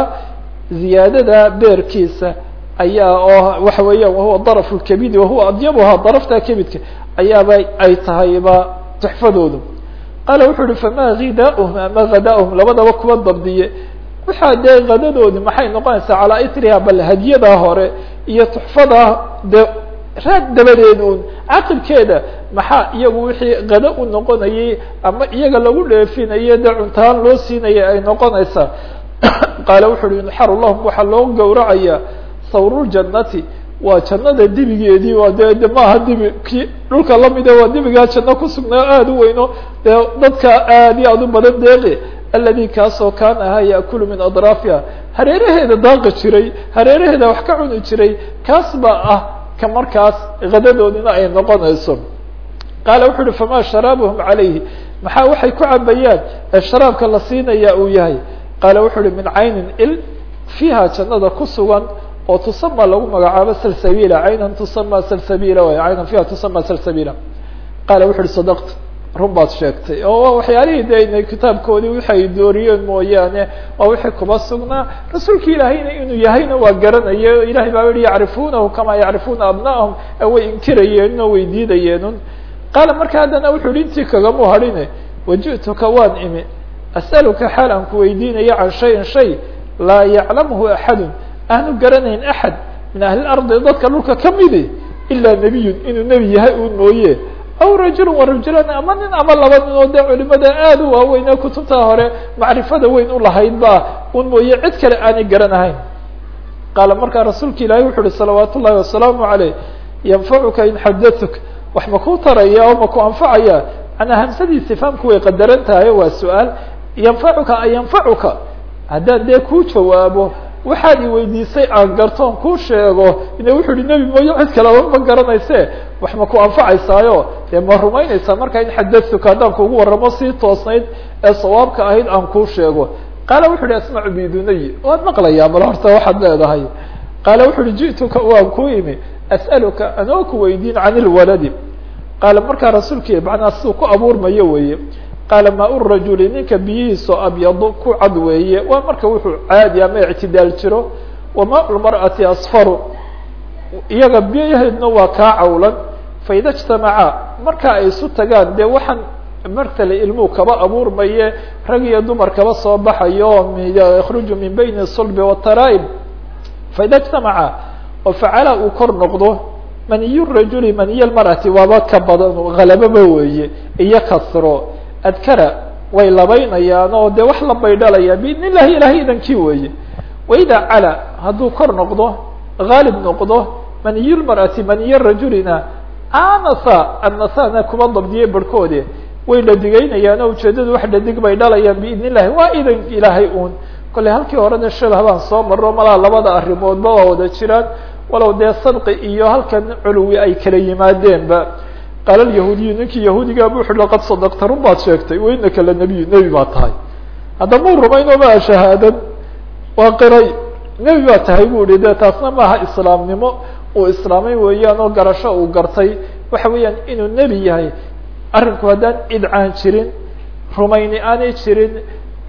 ziyaadada beerkiisa ayaa oo waxa weeyaan wahuwa daraf lkabidi wahuwa adyabuha darafta kebidka ayaaba ay tahayba tuxfadoodu qaala wuxuu uhi fama hidaahum ama hadaahum labadaba kuwa dabdiye waxaa dee hadadoodi maxay noqonaysaa calaa itriha bal hadiyada hore iyo tuxfada dee raag dabadeed un caqibkeeda maxaa iyagu wixii hado u noqonayay ama iyaga lagu dheefinayo dee cuntaan loo siinaya ay noqonaysaa? Qaala wuxu uhi lahum waxaa loo gowracaya sawruljannati waa jannada dibigeedii waa de de maaha dibi ki dhulka lamida waa dibigaa janno kusugnaa aada u weyno. Dee dadka aad iyo aad u badan deeqi aladi kaasoo kaan ahaa yaakulu min adraafiha. Hareeraheeda daaqi jiray hareeraheeda wax ka cuni jiray kaas baa ah ka markaas hadadoodina ay noqonayso. Qaala wuxu uhi famaa sharaabuhum calayhi? Maxaa waxay ku cabayaan ee sharaabka la siinaya uu yahay. Qaala wuxu uhi min caynin il fiiha jannada ku sugan oo tusama lagu magacaabo salsabila caynan tusama salsabila way caynan fiiha tusama salsabila qaala wuxu uhi sadaqta run baad sheegtay. Oo waxyaalihii de kitaabkoodii waxay dooriyeen mooyaane waa wixii kuba sugnaa rasuulki ilaahayna inuu yahayna waa garanaya ilahay baa yihi yacrifuunahu kamaa yacrifuuna abna'ahum. Way inkirayeen oo way diidayeenun. Qaala marka haddana wuxu uhi intii kagamu hadhine waji'tuka waan imi. As'aluka xaal aan ku weydiinaya can shayin shay laa yaclamhu axadun. Aanu garanayn axad min ahli lardi dadka dhulka kamidi ilaa nebiyun inuu nebi yahay uun mooye aw rajul wa rajulan ama nin ama laba nin oo dee culimada aada u waaweyn ee kutubta hore macrifada weyn u lahayd ba un mooye cid kale aanay garanahayn qaala markaa rasuulka ilaahay wuxu uhi salawaat ullahi wasalaamu caleyh yanfacuka in xadatuk wax ma ku taraya oo ma ku anfacaya manaa hamsadiisi fahamku way qadaran tahay waa su'aal yanfacuka an yanfacuka haddaan dee kuu jawaabo waxaad i weydiisay aan gartoon kuu sheego ina wuxu uhi nebi mooye cid kaleba ma garanayse. Wax ma ku anfacaysaayo? Dee ma rumaynaysaa? Markaa in xadatuka haddaan kugu warramo sii toosnayd ee sawaabka ahayd aan kuu sheego. Qaala wuxu uhi asmacu bidunayi waad maqlayaa bal horta waxaad leedahay. Qaala wuxu uhi ji'tuka waan ku imi. As'aluka anoo ku weydiin can ilwaladi qaala markaa rasuulki macnaa siduu ku abuurmayo weeye qaala maa rajuli ninka biyihiiso abyado ku cad weeye. Waa marka wuxuu caadi ama ictidaal jiro. Wamaa lmar'ati asfaru. Iyaga biyaheedna waa kaa cawlan. Faida ijtamacaa marka ay isu tagaan dee waxaan martale ilmuhu kaba abuurmaye rag iyo dumar kaba soo baxayo yakhruju min bayni sulbi wataraaib faida ijtamacaa oo facala uu kor noqdo maniy rajuli maniy lmar'ati waaba ka badan halababa weeye iyo kasro adkara way labaynayaan oo dee wax la baydhalayaan biidn illahi ilahay idankii weeye waida cala hadduu kor noqdo haalib noqdo maniy lmar'ati maniy rajulina anasa anasana kuma dabdiyey barhkoode way dhadigeynayaan oo ujeedadu wax dhadig bay dhalayaan biidn illahi waa idan ilaahay uun. Kolley halkii horena shabah baan soo maro malaa labada arrimoodba waa wada jiraan. Walow dee sadqi iyo halkan culuwi ay kala yimaadeenba qaala lyahuudiyu ninkii yahuudigaa bu uxu laqad sadaqta run baad sheegtay wainaka la nebiyu nebi baa tahay. Hadda muu rumayn oo maa shahaadan. Waa qiray nebi baa tahay bu ihi de taasna maaha islaamnimo. Uu islaamay weeyaan oo garasho uu gartay. Waxa weeyaan inuu nebi yahay. Arrinku haddaan idcaan jirin rumayni aanay jirin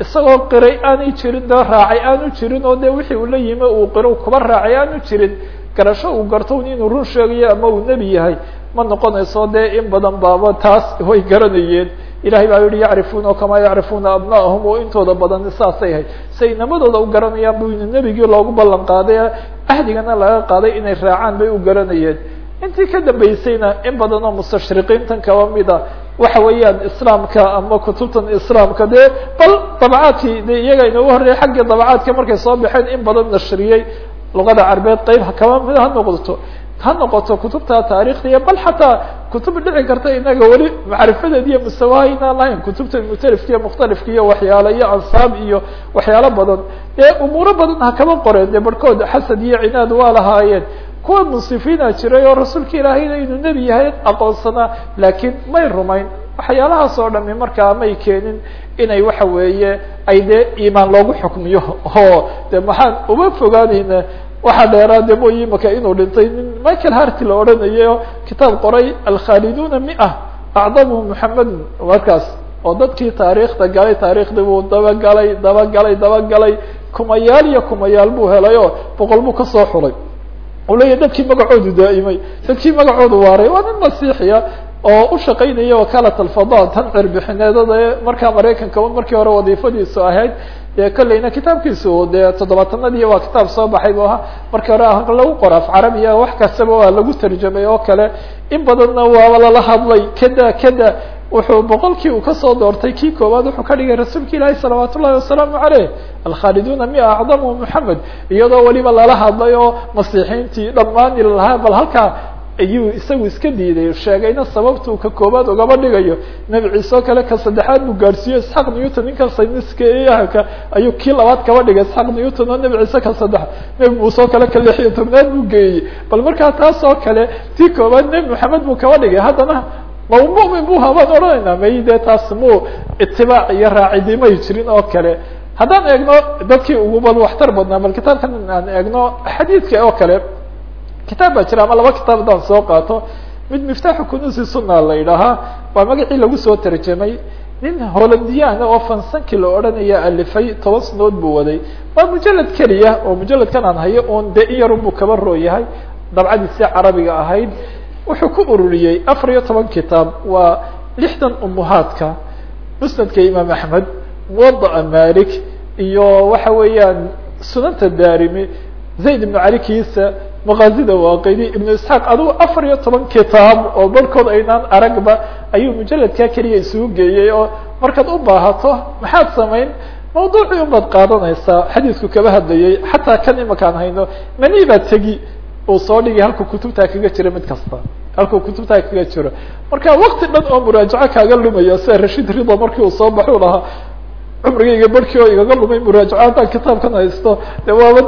isagoo qiray aanay jirin dee raacay aanu jirin oo de wixii uu la yimi uu qiro kuba raacay aanu jirin. Garasho uu garto inuu run sheegayo ama uu nebi yahay ma noqonayso dee in badan baaba taas way garanayeen. Ilahay baa yihi yacrifuuna kamaa yacrifuuna abna'ahum oo intooda badan saasay ahayd. Say namadooda u garanayaan bu nebigii loogu ballan qaaday ahdigana laga qaaday inay raacaan bay u garanayeen. Intii ka dambeysayna in badan oo mustashriqiintan kaba mida waxa weeyaan islaamka ama kutubtan islaamka dee bal dabacaadkii de iyaga inoogu horreeyay xaggii dabacaadka markay soo baxeen in badan nashriyey luqada carbeed qeyb kaba mid ha noqoto ha noqoto kutubta taarikhdiya bal xataa kutub dhici karta inaga weli macrifadeed iyo mustawaha inaan lahayn kutubta mutalifka iyo mukhtalifka iyo waxyaalo iyo ansaab iyo waxyaalo badan. Dee umuuro badan ha kaba qoreen dee barhkood xasad iyo cinaad waa lahaayeen. Kuwa munsifiina jiray oo rasuulka ilaahayna inuu nebi yahay aqoonsanaa laakiin may rumayn. Waxyaalahaas oo dhami markaa may keenin inay waxa weeye ay dee iimaan loogu xukmiyo. Oo de maxaan uma fogaanayna waxaa dheeraa de mooyi imaka inuu dhintay nin michael harty la odhanayo kitaab qoray alkhaaliduna mia acdamu muxamedin markaas oo dadkii taariikhda galay taariikhdii buu dabagalay dabagalay dabagalay kumayaal iyo kumayaal buu helay oo boqol buu ka soo xulay. U leeyahy dadkii magacoodu daa'imay dadkii magacoodu waaray waa nin masiixiya oo u shaqaynaya wakalat alfada tan cirbixineedada markaa maraykanka markii hore wadiifadiisu ahayd dee kolleyna kitaabkiisu dee toddobaatanadii waa kitaab soo baxay bu ahaa. Markii hore lagu qora af wax kastaba waa lagu tarjamay oo kale. In badanna waaba lala hadlay. Kada kada wuxuu boqolkii uu ka soo doortay kii koowaad wuxuu ka dhigay rasuulka ilaahi salawaat wasalaamu caleyh alkhaaliduna mia acdamu moxamed iyadoo weliba lala hadlay oo masiixiintii dhammaan ilahaa bal halkaa ayuu isagu iska diiday sheegayna sababtuu ka koobaad ugaba dhigayo. Nebi ciise oo kale ka saddexaad buu gaadhsiiyo isxaaq newton ninkan sayniska ayuu kii labaad kaba dhigay isxaaq newton oo nebi ciise ka saddex nebi muuse oo kale ka lix iyo tobnaad buu geeyey. Bal markaa taas oo kale tii koobaad nebi moxamed buu kaba dhigay. Haddana ma mumin bu habaan odhanaynaa may dee taas muu itibaac iyo raacidii may jirin oo kale. Haddaan eegno dadkii ugu bal waxtar badnaa bal kitaabkan aan eegno xadiidka oo kale kitaab baa jira ama laba kitaab haddaan soo qaato mid miftaaxu kunuusi sunna la yidhaahaa waa magacii lagu soo tarjamay. Nin holandiyaana oo fansankii la odhanaya alifay toban sanood buu waday. Waa mujalad keliya oo mujaladkan aan hayo un dee in yarun kaba roo yahay dabcadiisii carabiga ahayd. Wuxuu ku ururiyey afar iyo toban kitaab waa lixdan umuhaadka musnadka imaam axmed muwada'a malik iyo waxa weeyaan sunanta daarimi zayd ibnu cali kiisa maqaazida waaqidi ibnu isxaaq adugu afar iyo toban kitaab oo barhkood aynaan aragba ayuu mujaladkaa keliya isugu geeyey oo markaad u baahato maxaad samayn? Mawduucii unbaad qaadanaysaa xadiisku kaba hadlayay xataa kan imakaan hayno mani baa tegi uu soo dhigay halkuu kutubtaa kaga jira mid kasta. Halkuu kutubtaa kaga jiro. Marka wakti dhan oo muraajaco kaaga lumaya sida rashid rido markii uu soo baxu lahaa cumrigayga barhkii oo igaga lumay muraajaco haddaan kitaabkan haysto. De waaba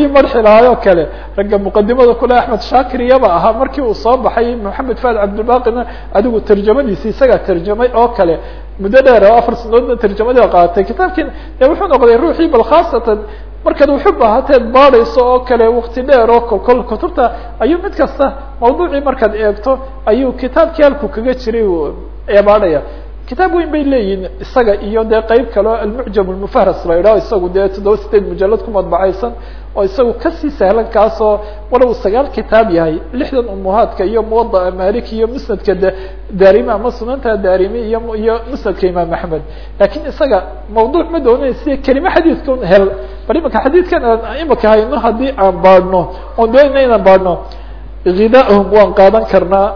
ii marxi lahaayoo kale. Ragga muqadimada kule axmed shaakiriyaba ahaa markii uu soo baxay maxamed faad cabdilbaqina adigu tarjamadiisi isagaa tarjamay oo kale. Muddo dheer oo afar sanadoodna tarjamadii qaatay. Kitaabkiina de wuxuu noqday ruuxii bal khaasatan markaad waxu baahateed baadhayso oo kale wakti dheer oo kolkol kutubta ayuu mid kasta mawduucii markaad eegto ayuu kitaabkii halku kaga jiray eebaadhaya kitaab weyn bay leeyihiin isaga iyo dee qeyb kaleo almucjam lmufahras la yidhaho isagu dee toddoba sideed mujalad ku madbacaysan oo isagu ka sii sahlan kaasoo walow sagaal kitaab yahay lixdan umuhaadka iyo muwada'a malik iyo musnadka d daarimi ama sunanta daarimi iyo iyo musnadka imaam axmed. Lakin isaga mawduuc ma doonay sida kelime xadiidka un hel bal imaka xadiidkan aan imaka hayno haddii aan baadhno oon doonayna inaan baadhno. Hidaahum waan qaadan karnaa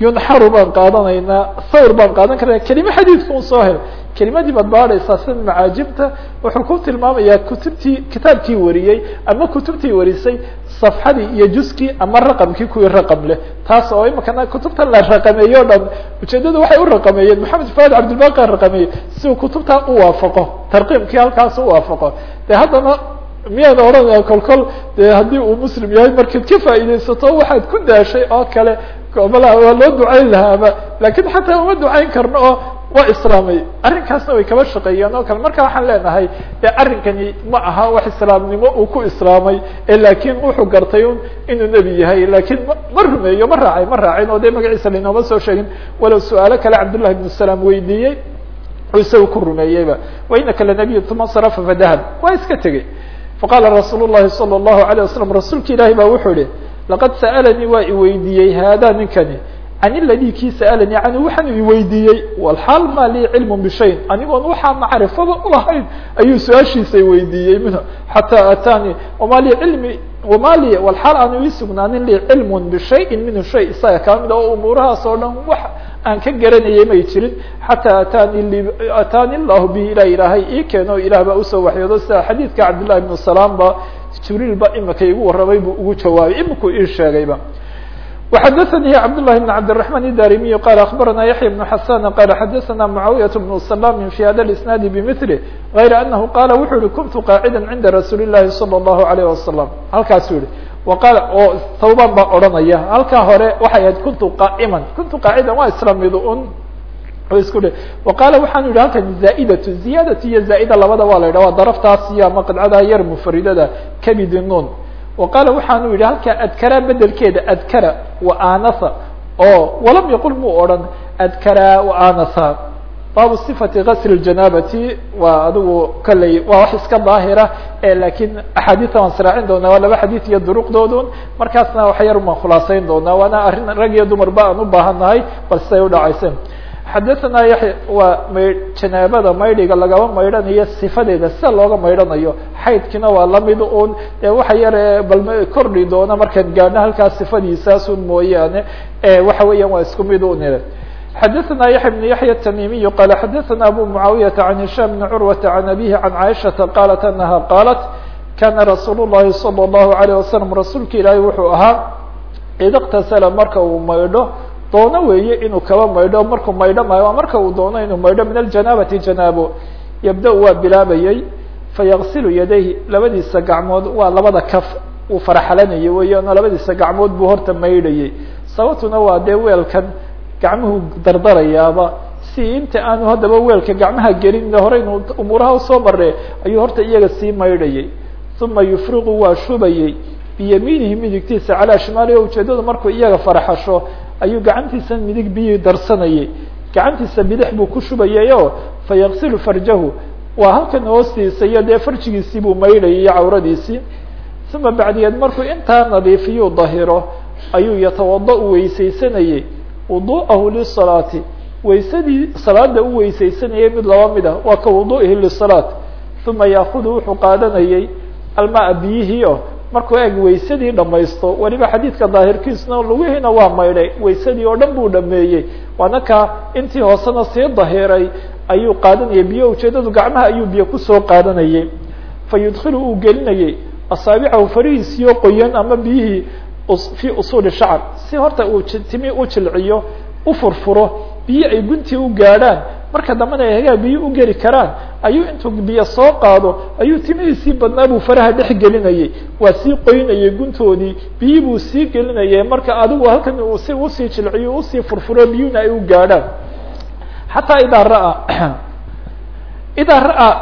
yunxaru baan qaadanaynaa thawr baan qaadan karnaa. Kelime xadiidka un soo hel kelimadii baad baadhaysaa sida macaajibta wuxuu ku tilmaamayaa kutubtii kitaabkii wariyey ama kutubtii warisay safxadii iyo juskii ama raqamkii kuwii raqam leh. Taas oo imakana kutubtan la raqameeyo dhan ujeedada waxay u raqameeyeen. Maxamed faad cabdilbaqi raqameeyey si uu kutubtaa u waafaqo tarqiimkii halkaas u waafaqo. De haddana miyaan odhanaya kolkol? De haddii uu muslim yahay markaad ka faa'iidaysato waxaad ku daashay oo kale mala waa loo ducayn lahaaba lakin xataa uma ducayn karno oo waa islaamay arrinkaasna way kaba shaqeeyeen oo kale marka waxaan leenahay de arrinkani ma aha wax islaamnimo uu ku islaamay lakin wuxuu gartay un inuu nebi yahay lakin ma rumeeyo ma raacay ma raacin oo de magaciisa lainooma soo sheegin walow su-aalo kale cabdullahi ibnu salaam weydiiyey oo isaga ku rumeeyeyba wainaka lanabiy uma sarafa fadahab waa iska tegey faqala rasuul الlahi salى الlahu عalيه wasalam rasuulka ilaahi baa wuxuu yihi laqad sa'alanii waa iweydiiyey hada ninkani can iladii kii sa'alanii canhu waxaan iweydiiyey walxaal maa lii cilmu bishayin anigoon waxaa macrifada ulahayn ayuu su'aashiisa weydiiyey minhu xataa ataanii wama lii cilmi wama li walxaal aanu ii sugnaanin lii cilmun bishayin minhu shay isaga kaa mid oo umuurahaas dhan wax aan ka garanayay may jirin xataa ataani ataani llahu bihi ilah ilaahay ii keeno ilah baa u soo waxyoodo sida xadiidka cabdillahi ibnu salaam ba jibriil ba imika igu warramay buu ugu jawaabay imikuu ii sheegayba وxdثnي cبدالله بن cبدالرحمن الdاrمي qال أخبرنا يحيى بن حسان قال xdثna معاوية بن سلام في hda الاسناaد بمثله غير أنه qال wuxuu yihi كنت قاعدا عnda رsuuل اللahi صلى الله عليه وسلم halkaasuu yihi وqال oo thوban baa odhanaya halkaa hore waxay ahayd كنت قائما كنت قاعدا waa isla mid un isku dhe وqاl waxaan yihi halkan زائdة زiyاadة iyo زائdة labada waa la yidhah waa daraftaas iyo ama qadcada yar mfridada kbd nun وqاala waxaanu yihi halkaa adkara bedelkeeda adkara وanasa oo walam yaqul muu odhan adkara وanasa baabu صفati غasl الjanabati waa adigu kaley waa wax iska daahira lakiin axaadiثa waan sraacin doonaa waa laba xadiث iyo duruqdoodun markaasna wax yar maan khulaasayn doonaa waana arrin rag iyo dumar ba aan u baahan nahay bal siday udhacayse xadaثna yaحya waa may janaabada maydhiga lagaba maydhanayo sifadeeda sida looga maydhanayo xaydkina waa lamid un e waxa yare bal kordhi doona markaan gaadhno halkaas sifadiisaasun mooyaane waxa weeyaan waa isku mid un xadaثna yaحya بن yaحya التmimiي qala xadaثna abu muعaawiyaةa عan هisham بn curwaةa عan abihi عan caiشhaةa qalat anaha qalat kana rasuul الlahi salى الlahu عalيه wasalam rasuulka ilaahi wuxuu ahaa ida اktasala marka uu maydho doono weeye inuu kaba maydho markuu maydho maayo marka uu doono inuu maydho min aljanaabati janaabo yabda waa bilaabayey fayaqsilu yadayhi labadiisa gacmood waa labada kaf uu faraxalanayay weeyaan labadiisa gacmood buu horta maydhayey. Sababtuna waa dee weelkan gacmuhu dardarayaaba si inta aanu haddaba weelka gacmaha gelin horeynu umuuraha u soo maree ayuu horta iyaga sii maydhayay uma yufriqu waa shubayey. Biyamiinihi midigtiisa calaa shimaalihi ujeedadu markuu iyaga faraxasho ayuu gacantiisa midig biyii darsanayay. Gacantiisa bidix buu ku shubayay oo fayaqsilu farjahu. Waa halkan hoostiisa iyo dee farjigiisii buu maydhayay iyo cawradiisii. Uma bacdigeed markuu intaa nadiifiyuu dahiro ayuu yatawada u weysaysanayey wudu'ahu lisalaati. Waysadii salaada u weysaysanayay mid laba mid ah. Waa ka wudu'ihi lisalaat. Uma yaakudu wuxuu qaadanayay almaa biyihii o markuu eg waysadii dhamaysto weliba xadiidka daahirkiisna lugihiina waa maydhay. Waysadii oo dhan buu dhameeyey. Waana ka intii hoosena sii dahiray ayuu qaadanayay biyo ujeedadu gacmaha ayuu biyo ku soo qaadanayay fa yudkilu uu gelinayay asaabicahu farihiisiyo qoyan ama biyihii fii usuuli shacr si horta uu timi u jilciyo u furfuro biyo ay guntii u gaadhaan marka dambena ay hagaa biyo u geli karaan ayuu intuu biyo soo qaado ayuu timihiisii badnaa buu faraha dhex gelinayay waa sii qoynayay guntoodii biyi buu sii gelinayay marka adigu halkan uu si u sii jilciyo u sii furfuro biyuna ay u gaadhaan. Xataa idaa ra'aa idaa ra'aa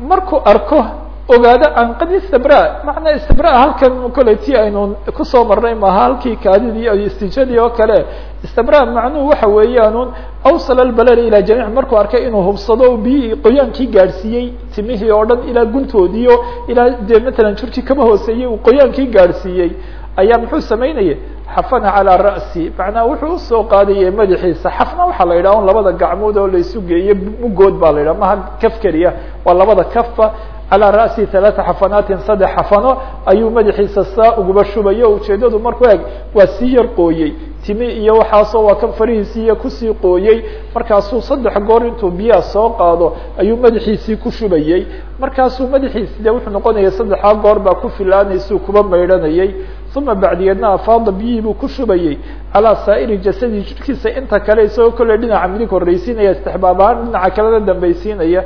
markuu arko ogaado an qad istabra macnaa istabra halkan koley ti aynu ku soo marnay maaha halkii kaadidii iyo istijadii oo kale. Istabra macnuhu waxa weeyaanun awsal albalal ilaa jamiic markuu arkay inuu hubsado biyihii qoyaankii gaadhsiiyey timihii oo dhan ilaa guntoodiio ilaa dee matalan jurkii kaba hooseeyey uu qoyaankii gaadhsiiyey. Ayaa muxuu samaynaya xafana calaa ra'si. Macnaa wuxuu u soo qaadayay madaxiisa. Xafna waxaa la yidhaha un labada gacmood oo laysu geeyo mugood baa la yidhaha maha kaf keliya waa labada kafba calى ra'si ثaلaثa xafanaatin saddex xafano ayuu madaxiisa saa uguba shubayo ujeedadu markuu eg waa sii yar qooyey timi iyo waxaasoo waa kan farihiisiiyo kusii qooyey markaasuu saddex goor intuu biyaha soo qaado ayuu madaxiisii ku shubayey markaasuu madaxiisi de wuxuu noqonaya saddexaa goor baa ku filaanaysuu kuba maydhanayay uma bacdigeedna afaada biyihii buu ku shubayey calaa saa'iri jasadi jirkiisa inta kale isagoo kolley dhinaca midig horreysiinaya istixbaab ahaan dhinaca kalena dambaysiinaya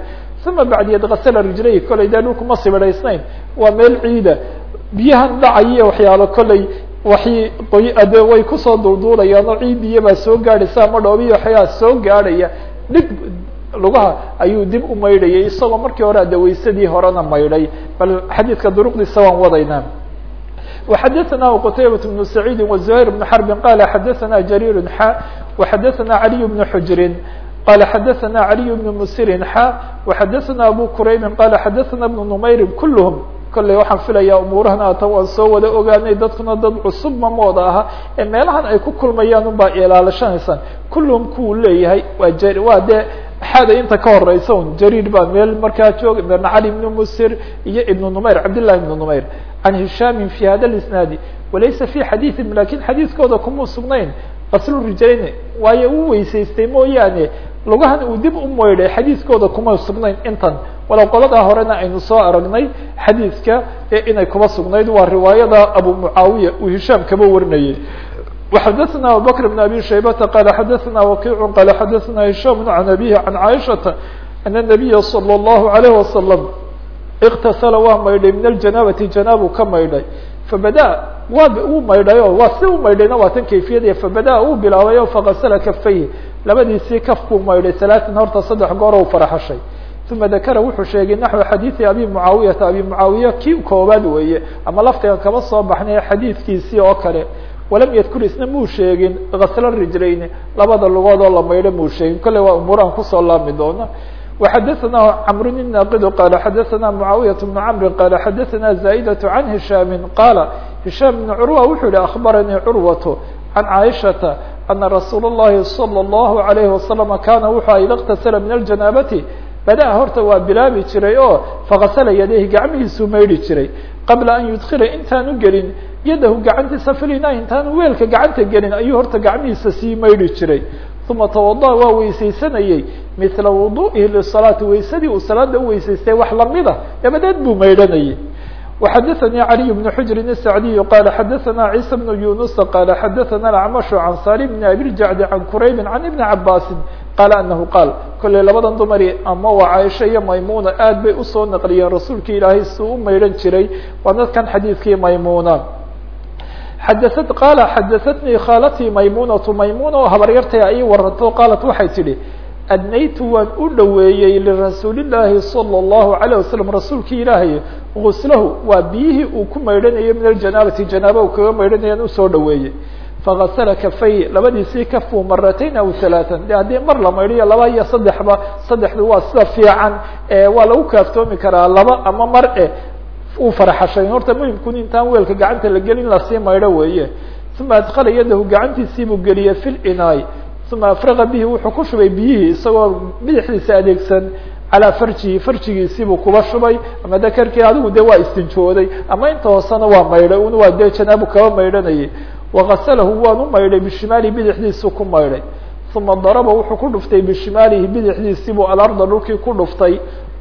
uma bacdigeed kasla rijlayhi kolley dee dhulku ma sibidhaysnayn waa meel ciida biyahan dhacaya waxyaalo kolley waxi qoy ade way kusoo duulduulayaan oo ciidiya baa soo gaadhaysa ama dhoobiya waxyaa soo gaadhaya dhib lugaha ayuu dib u maydhayay isagoo markii hore adaweysadii horena maydhay bal xadiidka duruqdiisa waan wadaynaa وxadثna qتayبة بن سعيid وزهير بن حرب qال xadثna جرير xا وxadثna علي بن حجر qala xadaثna عaliي بن msirin xa وxadaثna abu quraybi qala xadaثna بن نmayri kulhm kolley waxaan filaya umuurahan aatan waan soo wada ogaanay dadkuna dad cusub mamooda aha ee meelahan ay ku kulmayaan unbaa ilaalashanaysaan kulluhum kuwuu leeyahay waa j waa dee xada inta ka horeysa un jariir baa meel markaa jooga ibn cali ibn musir iyo ibn numayr cabdillahi ibn numayr can hishamin fi hada isnaadi walaysa fi xadiiثi lakin xadiiskooda kuma sugnayn qaslu rijalayni waayo u weysaystay mooyaane lugahan uu dib u moydhay xadiiskooda kuma sugnayn intan walow qoladaa horena aynu soo aragnay xadiiska ee inay kuba sugnayd waa riwaayada abu mucaawiya uu hishaam kaba warinayay وxadثna abubكر بن abي شhaybةa qال xadثna وkiع qال xadثna هishام عن abيه عن cائشhaةa أن النبya صلى الله عليه وسلم اktasla waa maydhay min الجanاaبةi janaabu ka maydhay fabada waa uu maydhay o waa si u maydhayna waa tan kayfiyadii fabada uu bilaabay o fagasla kafayh labadiisii kaf buu maydhay ثaلaثan horta saddex goor u farxashay uma dakara wuxuu sheegay naxو xadiiثi abi mucaawiyaةa abi mucaawiya kii koobaad weeye ama laftigan kaba soo baxnay xadiidkiisii oo kale walam yadkur isna muu sheegin gasla rijlayni labada lugood oo la maydho muu sheegin kolley waa umuuraan kusoo laabmi doona وxadaثna cmr الناqd qال xadaثna معaawiyaة بن cمr qال xadaثna زائdة عن هisham qاla هisham بن curوة wuxuu yihi أخbaranii curwaة عan cائشhaةa أna rasuul الlahi صلى الlه عليه وسلم kana wuxu ida اktasla min الجanاabati bada horta waa bilaabi jiray oo fagasla yadayhi gacmihiisuu maydhi jiray qabla an yudkila intaanu gelin yadahu gacantiisa filina intaanu weelka gacanta gelin ayuu horta gacmihiisa sii maydhi jiray uma tawada waa weysaysanayey mila wudu'ihi lisalaati weysadii uu salaada uweysaystay wax lamida dabadeed buu maydhanayay وxadaثnي عaliي بن xujri الsacdiy qala xadaثna ciisa بن yunusa qala xadaثna acmash can salim بn abiljacdi can quraybi can ibni cabaasi qala anahu qaal kolley labadan dumari ama waa caaisha iyo maymuna aad bay usoo naqliyeen rasuulki ilaahay suu u maydhan jiray waa dadkan xadiidkii maymuna xadaad qaala xadaثatnii khaalati maymunatu maymuna oo habaryartay ay waranto qaalat waxay tidhi adnaytu waan u dhoweeyey lirasuuli llaahi salى الlahu عalيه wasalam rasuulkii ilaahay غuslahu waa biyihii uu ku maydhanayo min aljanaabati janaaba u kaga maydhanayan u soo dhaweeyey fagasala kafay labadiisii kafu maratayn aw halaatan de mar la maydhiyo laba iyo saddexba saddexdu waa sida fiican waa lagu kaaftoomi karaa laba ama mar e uu faraxashayn horta muhimkun intaan weelka gacanta la gelin la sii maydho weeye uma adkala yadahu gacantiisiibuu geliyey fi lcinaay uma afraqa bihi wuxuu ku shubay biyihii isagoo bidixdiisa adeegsan calaa farjihi farjigiisiibuu kuba shubay ama dakarkii adigu de waa istinjooday ama inta hoosena waa maydhay un waa dee janaabu kaba maydhanayay wagasalahu waan u maydhay bishimaalihi bidixdiisuu ku maydhay uma daraba wuxuu ku dhuftay bishimaalihi bidixdiisiibuu alarda dhulkii ku dhuftay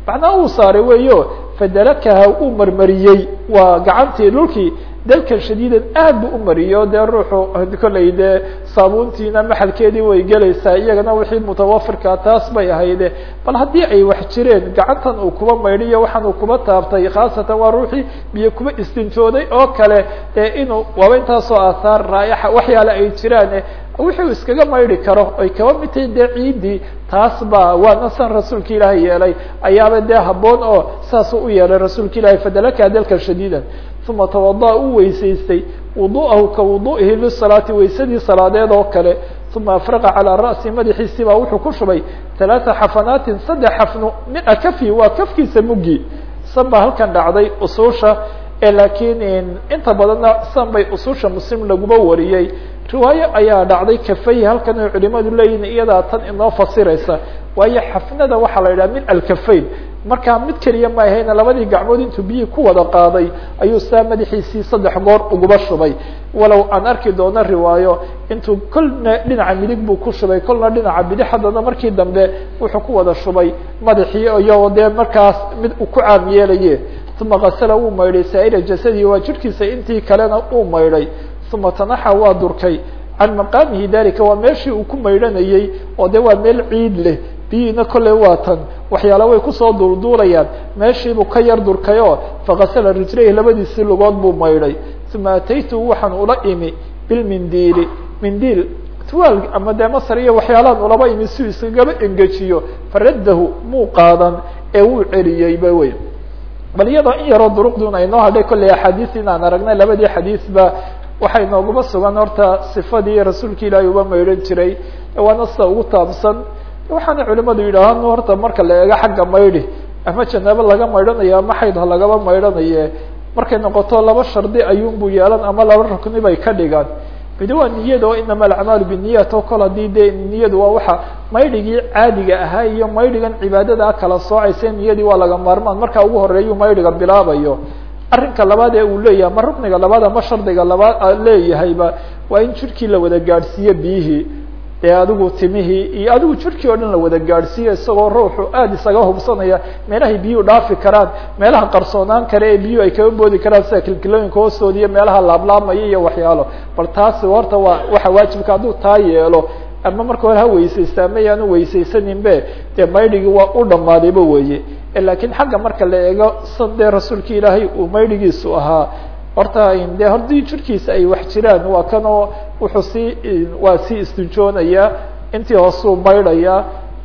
macnaa uu saaray weeyo fadalakaha uu marmariyey waa gacantii dhulkii dalkan shadiidan aad u mariyo dee ruuxu kollay dee saabuuntiina maxalkeedii way gelaysaa iyagana wixii mutawafirkaa taas bay ahayde bal haddii ay wax jireen gacantan uu kuba maydhiyo waxaan uu kuba taabtay khaasatan waa ruuxii biyo kuba istinjooday oo kale ee inuu waaba intaasoo aahaar raayaxa waxyaale ay jiraan wixii iskaga maydhi karo ay kaba mid tahay dee ciidii taas ba waana san rasuulka ilaahay yeelay ayaaba dee haboon oo saasuu u yeelay rasuulka ilahay fadalaka dalkan shadiidan uma tawada u weysaystay wudu'ahu ka wudu'ihi lisalaati weysadii salaadeed oo kale uma afraqa calaa ra'si madaxiisii baa wuxuu ku shubay talaata xafanaatin saddex xafno mia kafi waa kafkiisa muggi san baa halkan dhacday usuusha laakiin inta badanna san bay ususha muslim laguma wariyey. Riwaayo ayaa dhacday kafay halkan ay culimadu leeyihiin iyadaa tan inoo fasiraysa. Waayo xafnada waxaa la yidhaha min alkafayn markaa mid keliya ma ahayna labadii gacmood intuu biyihii ku wada qaaday ayuu saa madaxiisii saddex goor uguba shubay. Walow aan arki doono riwaayo intuu kolna dhinaca midig buu ku shubay kolna dhinaca bidix haddana markii dambe wuxuu ku wada shubay. Madaxii iyagoo dee markaas mid uu ku caam yeelaye. Uma kasala wuu maydhay saa'ira jasadihi waa jirhkiisa intii kalena uu maydhay. Uma tanaxa waa durkay can maqaamihi dalika waa meeshii uu ku maydhanayey oo de waa meel ciid leh biyihiina kolley waa tan. Waxyaala way ku soo duulduulayaan meeshiibuu ka yar durkayoo fakasala rijlayhi labadiisii lugood buu maydhay. Uma ataytu waxaan ula imi bilmindiili mindiil tuwaal ama dee masar iyo waxyaalaan ulaba imi si iskagaba engejiyo. Faraddahu muu qaadan ee wuu celiyeyba wey bal iyadoo in yaroo duruqdun aynoo hadhay kolley axaadiis inaan aragnay labadii xadiisba waxay nooguma sugan. Horta sifadii rasuulka ilaahay uba maydhan jiray waana sida ugu taabsan waxaana culimadu yidhaahaan horta marka la eego xagga maydhi ama janaabo laga maydhanayo ama xayd ha lagaba maydhanaye markay noqoto laba shardi ayuunbu yeelan ama laba rukni bay ka dhigaan. Midi waa niyada oo inama alacmaalu biniyat oo kol haddii dee niyadu waa waxa maydhigii caadiga ahaa iyo maydhigan cibaadada kala soocaysa niyadii waa laga maarmaan. Marka ugu horeeyu maydhiga bilaabayo. Arrinka labaad ee uu leeyahay ma rukniga labaad ama shardiga labaad leeyahayba waa in jirkii la wada gaadhsiiyo biyihii dee adigu timihii iyo adigu jirkii oo dhan la wada gaadhsiiyo isagoo ruuxu aada isaga hubsanaya meelahay biyuhu dhaafi karaan meelaha qarsoonaan kale ee biyuhu ay kaga boodi karaan sida kilkilooyinka hoostooda iyo meelaha laablaamaya iyo waxyaalo. Bal taasi horta waa waxa waajibka hadduu taa yeelo ama marka hore ha weysaysta ama yaanu weysaysaninbe dee maydhigii waa u dhamaadayba weeye. Lakiin xagga marka la eego san dee rasuulka ilaahay uu maydhigiisu ahaa horta de haddii jirkiisa ay wax jiraan. Waa kanoo wuxuu sii waa sii istinjoonaya intii hoosuu maydhaya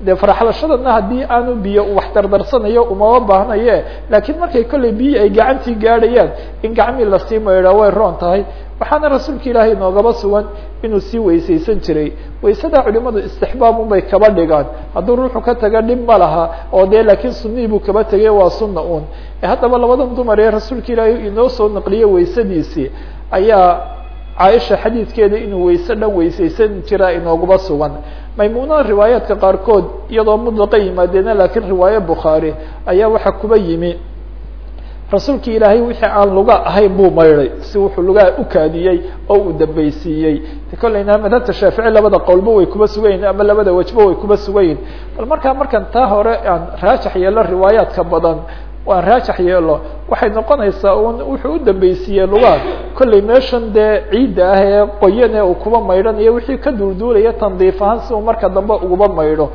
dee faraxlashadana haddii aanu biyo wax dardarsanayo umama baahnaye. Laakiin markay kolley biyi ay gacantii gaadhayaan in gacmii la sii maydhaa way roon tahay. Waxaana rasuulka ilaahay noogaba sugan inuu sii weysaysan jiray. Waysada culimadu istixbaabun bay kaba dhigaan. Hadduu ruuxu ka taga dhib ma laha. Oo dee laakiin sunihii buu kaba tegay waa sunna un haddaba labadan dumar ee rasuulka ilaahay inoo soo naqliye waysadiisii ayaa caaisha xadiidkeeda inuu wayse dhan weysaysan jiraa inooguba sugan maymuunada riwaayaadka qaarkood iyadoo mudlaqa yimaadeena laakiin riwaaye bukhaari ayaa waxaa kuba yimi. Rasuulka ilaahay wixii aan luga ahayn buu maydhay si wuxuu lugaha ukaadiyey oo uu dambaysiiyey. Kolleyna madhabta shaafici labada qowlba way kuba sugayin ama labada wejba way kuba sugayin bal markaa markan taa hore aan raajax yeelo riwaayaadka badan aan raajax yeelo. Waxay noqonaysaa un wuxuu u dambaysiiyey lugaha kolley meeshan dee ciidda ah ee qoyan ee uu kuba maydhanayo wixii ka duulduulaya tandiif ahaan si uu marka dambe uguba maydho.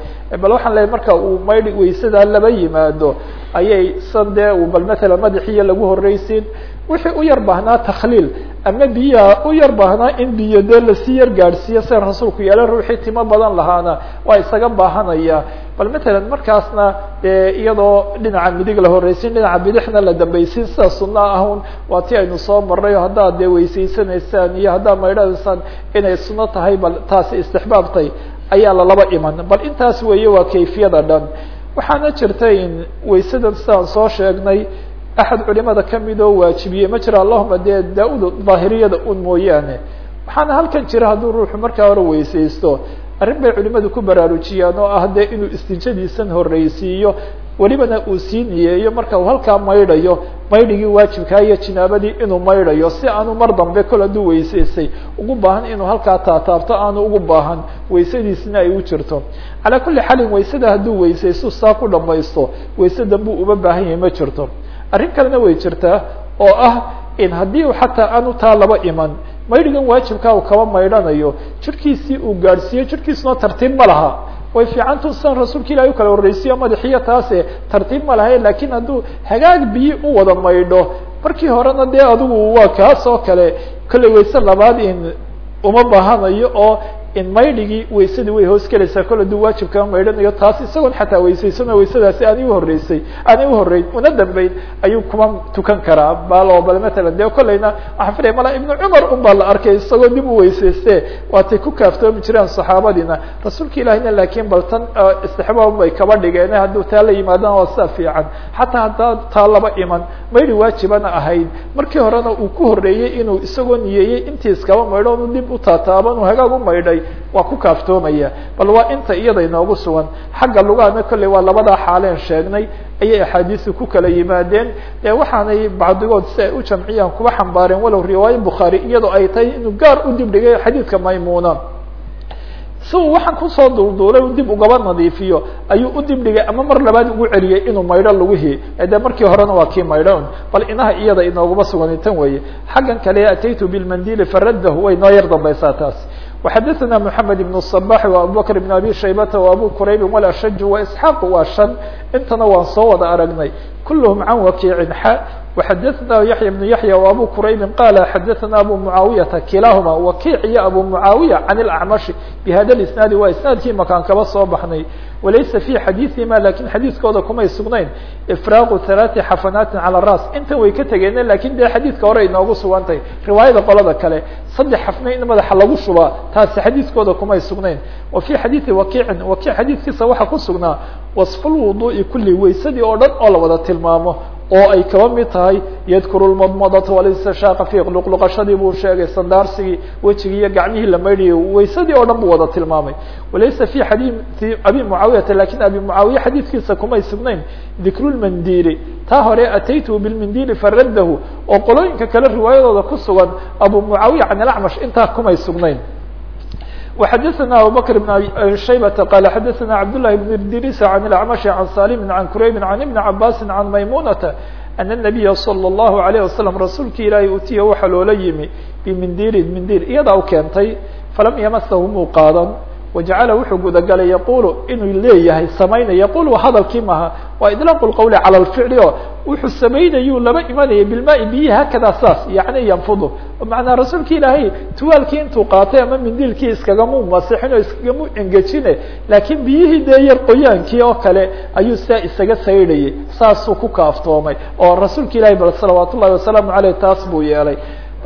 Bal waxaan leeyahy marka uu maydhi waysadaa laba yimaado ayay san dee uu bal matala madaxiya lagu horreysiin wixii u yar baahnaa takhliil. Ama biyaha u yar baahnaa in biyo dee la sii yar gaadhsiiyo sida rasuulku yeela ruuxii timo badan lahaana waa isaga baahanaya bal matalan markaasna dee iyadoo dhinaca midig la horreysin dhinaca bidixna la dambaysin sida sunna ahun waa ti aynu soo marray o haddaad dee weysaysanaysaan iyo haddaad maydhanaysaan inay sunno tahay bal taasi istixbaabtay ayaa lalaba iman. Bal intaas weeye waa kayfiyada dhan. Waxaana jirta in waysadan sidaan soo sheegnay axad culimada ka mid oo waajibiyey ma jira allahuma dee daa-ud daahiriyada un mooyaane. Waxaana halkan jira hadduu ruuxu markaa hore weysaysto arrin bay culimadu ku baraarujiyaan oo ah dee inuu istijadiisan horreysiiyo welibana uu sii niyeeyo marka uu halkaa maydhayo maydhigii waajibkaa iyo jinaabadii inuu maydhayo si aanu mar dambe kol hadduu weysaystay ugu baahan inuu halkaa taataabto aanu ugu baahan weysadiisna ay u jirto. Calaa kulli xalin waysada hadduu weysaysto saa ku dhamaysto wayse dambuu uba baahan yahay ma jirto. Arrin kalena way jirtaa oo ah in haddii u xataa aanu taa laba iman maydhigan waajibkaa uu kaba maydhanayo. Jirkiisii uu gaadhsiiyo jirkiisuna tartiib ma laha. Way fiicantu san rasuulka ilahi u kala horreysiyo madaxiyo taase tartiib ma lahayn laakiin hadduu hagaag biyi u wada maydho. Markii horena dee adigu waa kaas oo kale kolley labaad in uma baahanayo oo in maydhigii waysadii way hoos gelaysaa. Kol haduu waajibkaa maydhanayo taas isagoon xataa weysaysano waysadaasi aanay uhoreysay aanay uhoreyn una dambeyn ayuu kuma tukan karaa. Bal bal matalan dee kolleyna waxaan filaya mala ibnu cumar un baa la arkay isagoo dib u weysayste waatay ku kaaftoomi jireen saxaabadiina rasuulka ilahina laakiin bal tan istixbaab bay kaba dhigeen hadduu taa la yimaadana waa sida fiican. Xataa haddaa taa laba iman maydhi waajibana ahayd. Markii horena uu ku horreeyey inuu isagoo niyeeyey intii iskaba maydho onu dib u taataaban uu hagaag u maydhay waa ku kaaftoomaya. Bal waa inta iyada inoogu sugan. Xagga lugahana kolley waa labadaa xaaleen sheegnay ayay axaadiisu ku kala yimaadeen. E waxaanay bacdigood si ay u jamciyaan kuba xambaareen walow riwaaye bukhaari iyadoo ay tahay inuu gaar u dib dhigay xadiidka maymuna si uu waxaan ku soo duulduulay dib ugaba nadiifiyo. Ayuu u dib dhigay ama mar labaad ugu celiyay inuu maydho lugihii de markii horena waa kii maydho bal inaha iyada inoogaba sugan tan weeye. Xaggan kale ataytu bilmandili faradahu way noo yar dambaysaa taas وxadثna محamed بن الصباح وabubكر بن abي شhaybة وabو qrayb وlashج واسحاq waa شhan intana waan soo wada aragnay kulhm can wakiicin x وxadثna yaحyى بن yaحyى وabو qrayb qala xadثna abu mعaawiyaةa kilahuma wakiic iyo abu mعaawiya can الأعmaشh bhada الاسناadi waa isنaadkii makaan kaba soo baxnay walaysa fi xadiidima laakiin xadiidkooda kumay sugnayn ifraaqu halaati xafanaatin cala ras intan way ka tegeena laakiin dee xadiidka hore ay noogu sugantay riwaayada qolada kale saddex xafna in madaxa lagu shubaa taasi xadiidkooda kumay sugnayn. Wa fii xadiidi waqiicin waqiic xadiidkiisa waxaa ku sugnaa wasfulwuduu'i kulli waysadii oo dhan oo la wada tilmaamo oo ay kaba mid tahay yadkuru lmadmadata walistishaqa fi luqluqashadii buu sheegay sandaarsigii wejigii iyo gacmihii la maydhayay weysadii oo dhan buu wada tilmaamay. Walaysa fi xadiiثi abi mucaawiyata laakiin abi mucaawiya xadiidkiisa kumay sugnayn dikru lmandiili taa hore ataytu bilmandiili faradahu oo qolooyinka kale riwaayadooda ku sugan abu mucaawiya can ilacmash intaa kumay sugnayn وxdثna abubكر بن شhaybة qال xdثna cبداللh بن idris عن الأعمش عن saلم عن كرayb عن iبن cabاsi عن maymunةa أن النبي صلى الله عليه وسلم rasuulki ilaahay utiya waxa loola yimi bmindiri mindir iyadaa u keentay falam yamasahu muu qaadan wajacala wuxuu gudagalay yaqulu inuu leeyahay samaynay yaqul waa hadalkii maaha. Waa idlaaq lqawli cala lficli o wuxuu samaynayuu lama imanaya bilmaai biyihi hakada saas yani yanfudu. Macnaa rasuulki ilaahay tuwaalkii intuu qaatay ama mindiilkii iskagamu masixin oo iskagamu engejine laakiin biyihii dee yar qoyaankii oo kale ayuu saa isaga saydhayay saasuu ku kaaftoomay. Oo rasuulka ilahi bal salawaat ullahi wasalaamu taas buu yeelay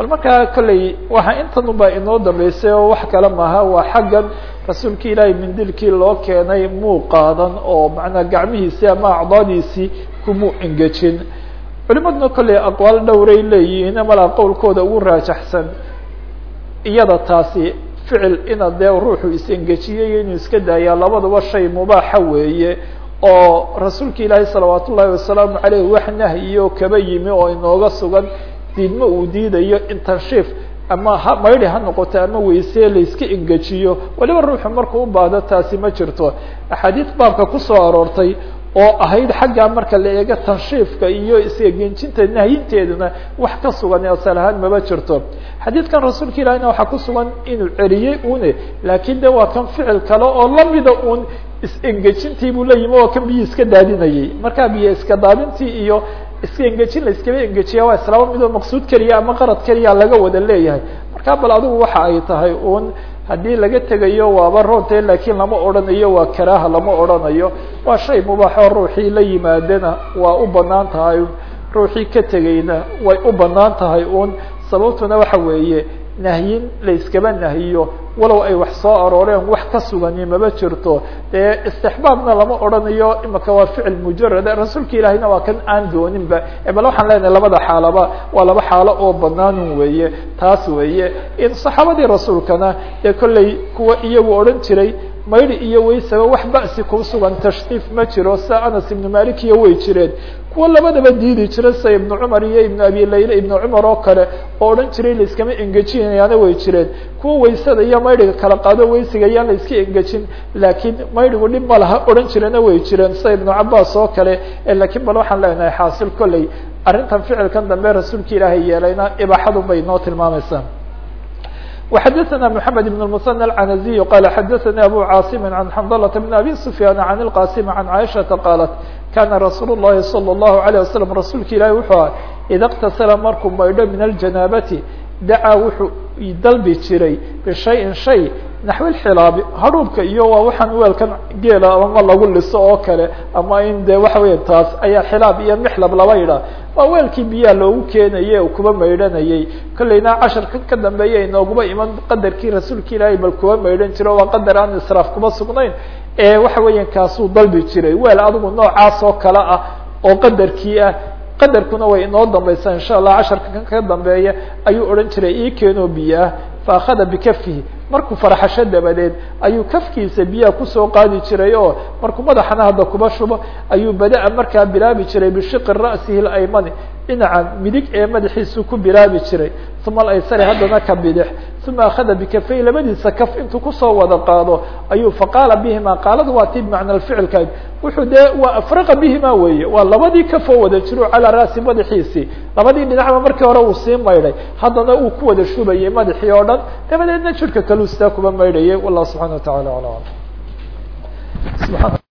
bal markaa kolley waxa intan ubaa inoo dambeysay oo wax kale maaha waa xaggan rasuulka ilaahay mindilkii loo keenay muu qaadan oo manaa gacmihiisii ama acdaadiisii kumuu engejin. Culimaduna kolley aqwaal dhowray leeyihiin malaa qowlkooda ugu raajaxsan. Iyada taasi ficil ina dee ruuxu is-engejiyey inuu iska daayaa labaduba shay mubaaxa weeye oo rasuulka ilaahay salawaat ullaahi wasalaamu caleyh wax nahyioo kaba yimi oo inooga sugan diidmo uu diidayo in tanshiif ama ha maydhi ha noqoto ama weysee layska engejiyo waliba ruuxu markuu u baahdo taasi ma jirto. Axaadiis baabka ku soo aroortay oo ahayd xaggaa marka la eego tanshiifka iyo is-engejinta nahyinteeduna wax ka sugan asal ahaan maba jirto. Xadiidkan rasuulka ilahina waxaa ku sugan inuu celiyey une laakiin de waa kan ficil kale oo lamida un is-engejintii buu la yimi oo kan biyo iska daadinayay markaa biyo iska daadintii iyo iska engejin la iskaba engejiya waa islaaba midoo maqsuud keliya ama qarad keliya laga wada leeyahay. Marka bal adigu waxa ay tahay un haddii laga tegayo waaba roonte lakiin lama odhanayo waa karaaha lama odhanayo. Waa shay mubaaxoo ruuxii la yimaadana waa u bannaan tahay. Ruuxii ka tegayna way u bannaan tahay un sababtuna waxa weeye nahyin la iskaba nahiyo walow ay wax soo arooreen wax ka sugani maba jirto. Dee istixbaabna lama odhanayo imaka waa ficil mujarada rasuulka ilaahiyna waa kan aan dooninba. Bal waxaan leenahay labada xaalaba waa laba xaalo oo banaanun weeye taas weeye. In saxaabadii rasuulkana dee kolley kuwa iyagu odhan jiray maydhi iyo weysaba wax ba'si ku sugan tashriif ma jiro sida anas ibnu malik iyo way jireen. Kuwa labadaba diidi jira sida ibnu cumar iyo ibnu abi layla ibnu cumar oo kale oo odhan jiray la iskama engejinayaana way jireen. Kuwa weysada iyo maydhiga kala qaado weysiga yaan la iska engejin laakiin maydhigu dhib ma laha odhan jirana way jireen. Sida ibnu cabaas oo kale lakiin bal waxaan leenahay xaasil kolley arrintan ficilkan dambe rasuulka ilaahay yeelayna ibaaxadu bay noo tilmaamaysaa وxdثna محمد بن المثنى العنزي قال xdثnي أbو cاaصم عن حنظلة بن أbي سفyان عن القاسم عن عائشhaةa قالت كاna رsuuل اللhi صلى الله عليه وسلم رasuulka ilahi وxuu ah إda اkتasla markuu maydho min الجناaبةi dacaa wuxuu dalbi jiray bishayin shay naxwilxilaabi hadhuubka iyo waa waxaan weelkan geela ama lagu liso oo kale ama in de waxa weya taas ayaa xilaab iyo mixlab laba yidhaah waa weelkii biyaa loogu keenaye u kuba maydhanayey cashar kan ka dambeeya inooguba iman qadarkii rasuulka ilaahay bal kuba maydhan jiro waa qadar aan israaf kuma sugnayn ee waxa weeya kaasuu dalbi jiray. Weel adigu noocaas oo kale ah oo qadarkii ah qadarkuna way inoo dambaysaa insha allah casharka kan ka dambeeya ayuu odhan jiray ii keenoo biyo ah faakada bikafihi markuu farxasho dabadeed ayuu kafkiisa biyaha ku soo qaadi jiray oo markuu madaxana hadda kuba shubo ayuu bada-a markaa bilaabi jiray bishiqi ra'sihi laymani dhinaca midig ee madaxiisu ku bilaabi jiray. Uma alaysari haddana ka bidix uma akhada bikafay labadiisa kaf intuu ku soo wada qaado ayuu faqaala bihima qaaladu waa ti bimacna ficilka wuxuu dee waa afriqa bihima weeye waa labadii kafoo wada jiro calaa ra'si madaxiisii. Labadii dhinacba markii hore uu sii maydhay haddana uu ku wada shubayay madaxii oo dhan. Dabadeedna jirka kaluu sidaa kuba maydhayay. Wallah subxana wa tacala ala alam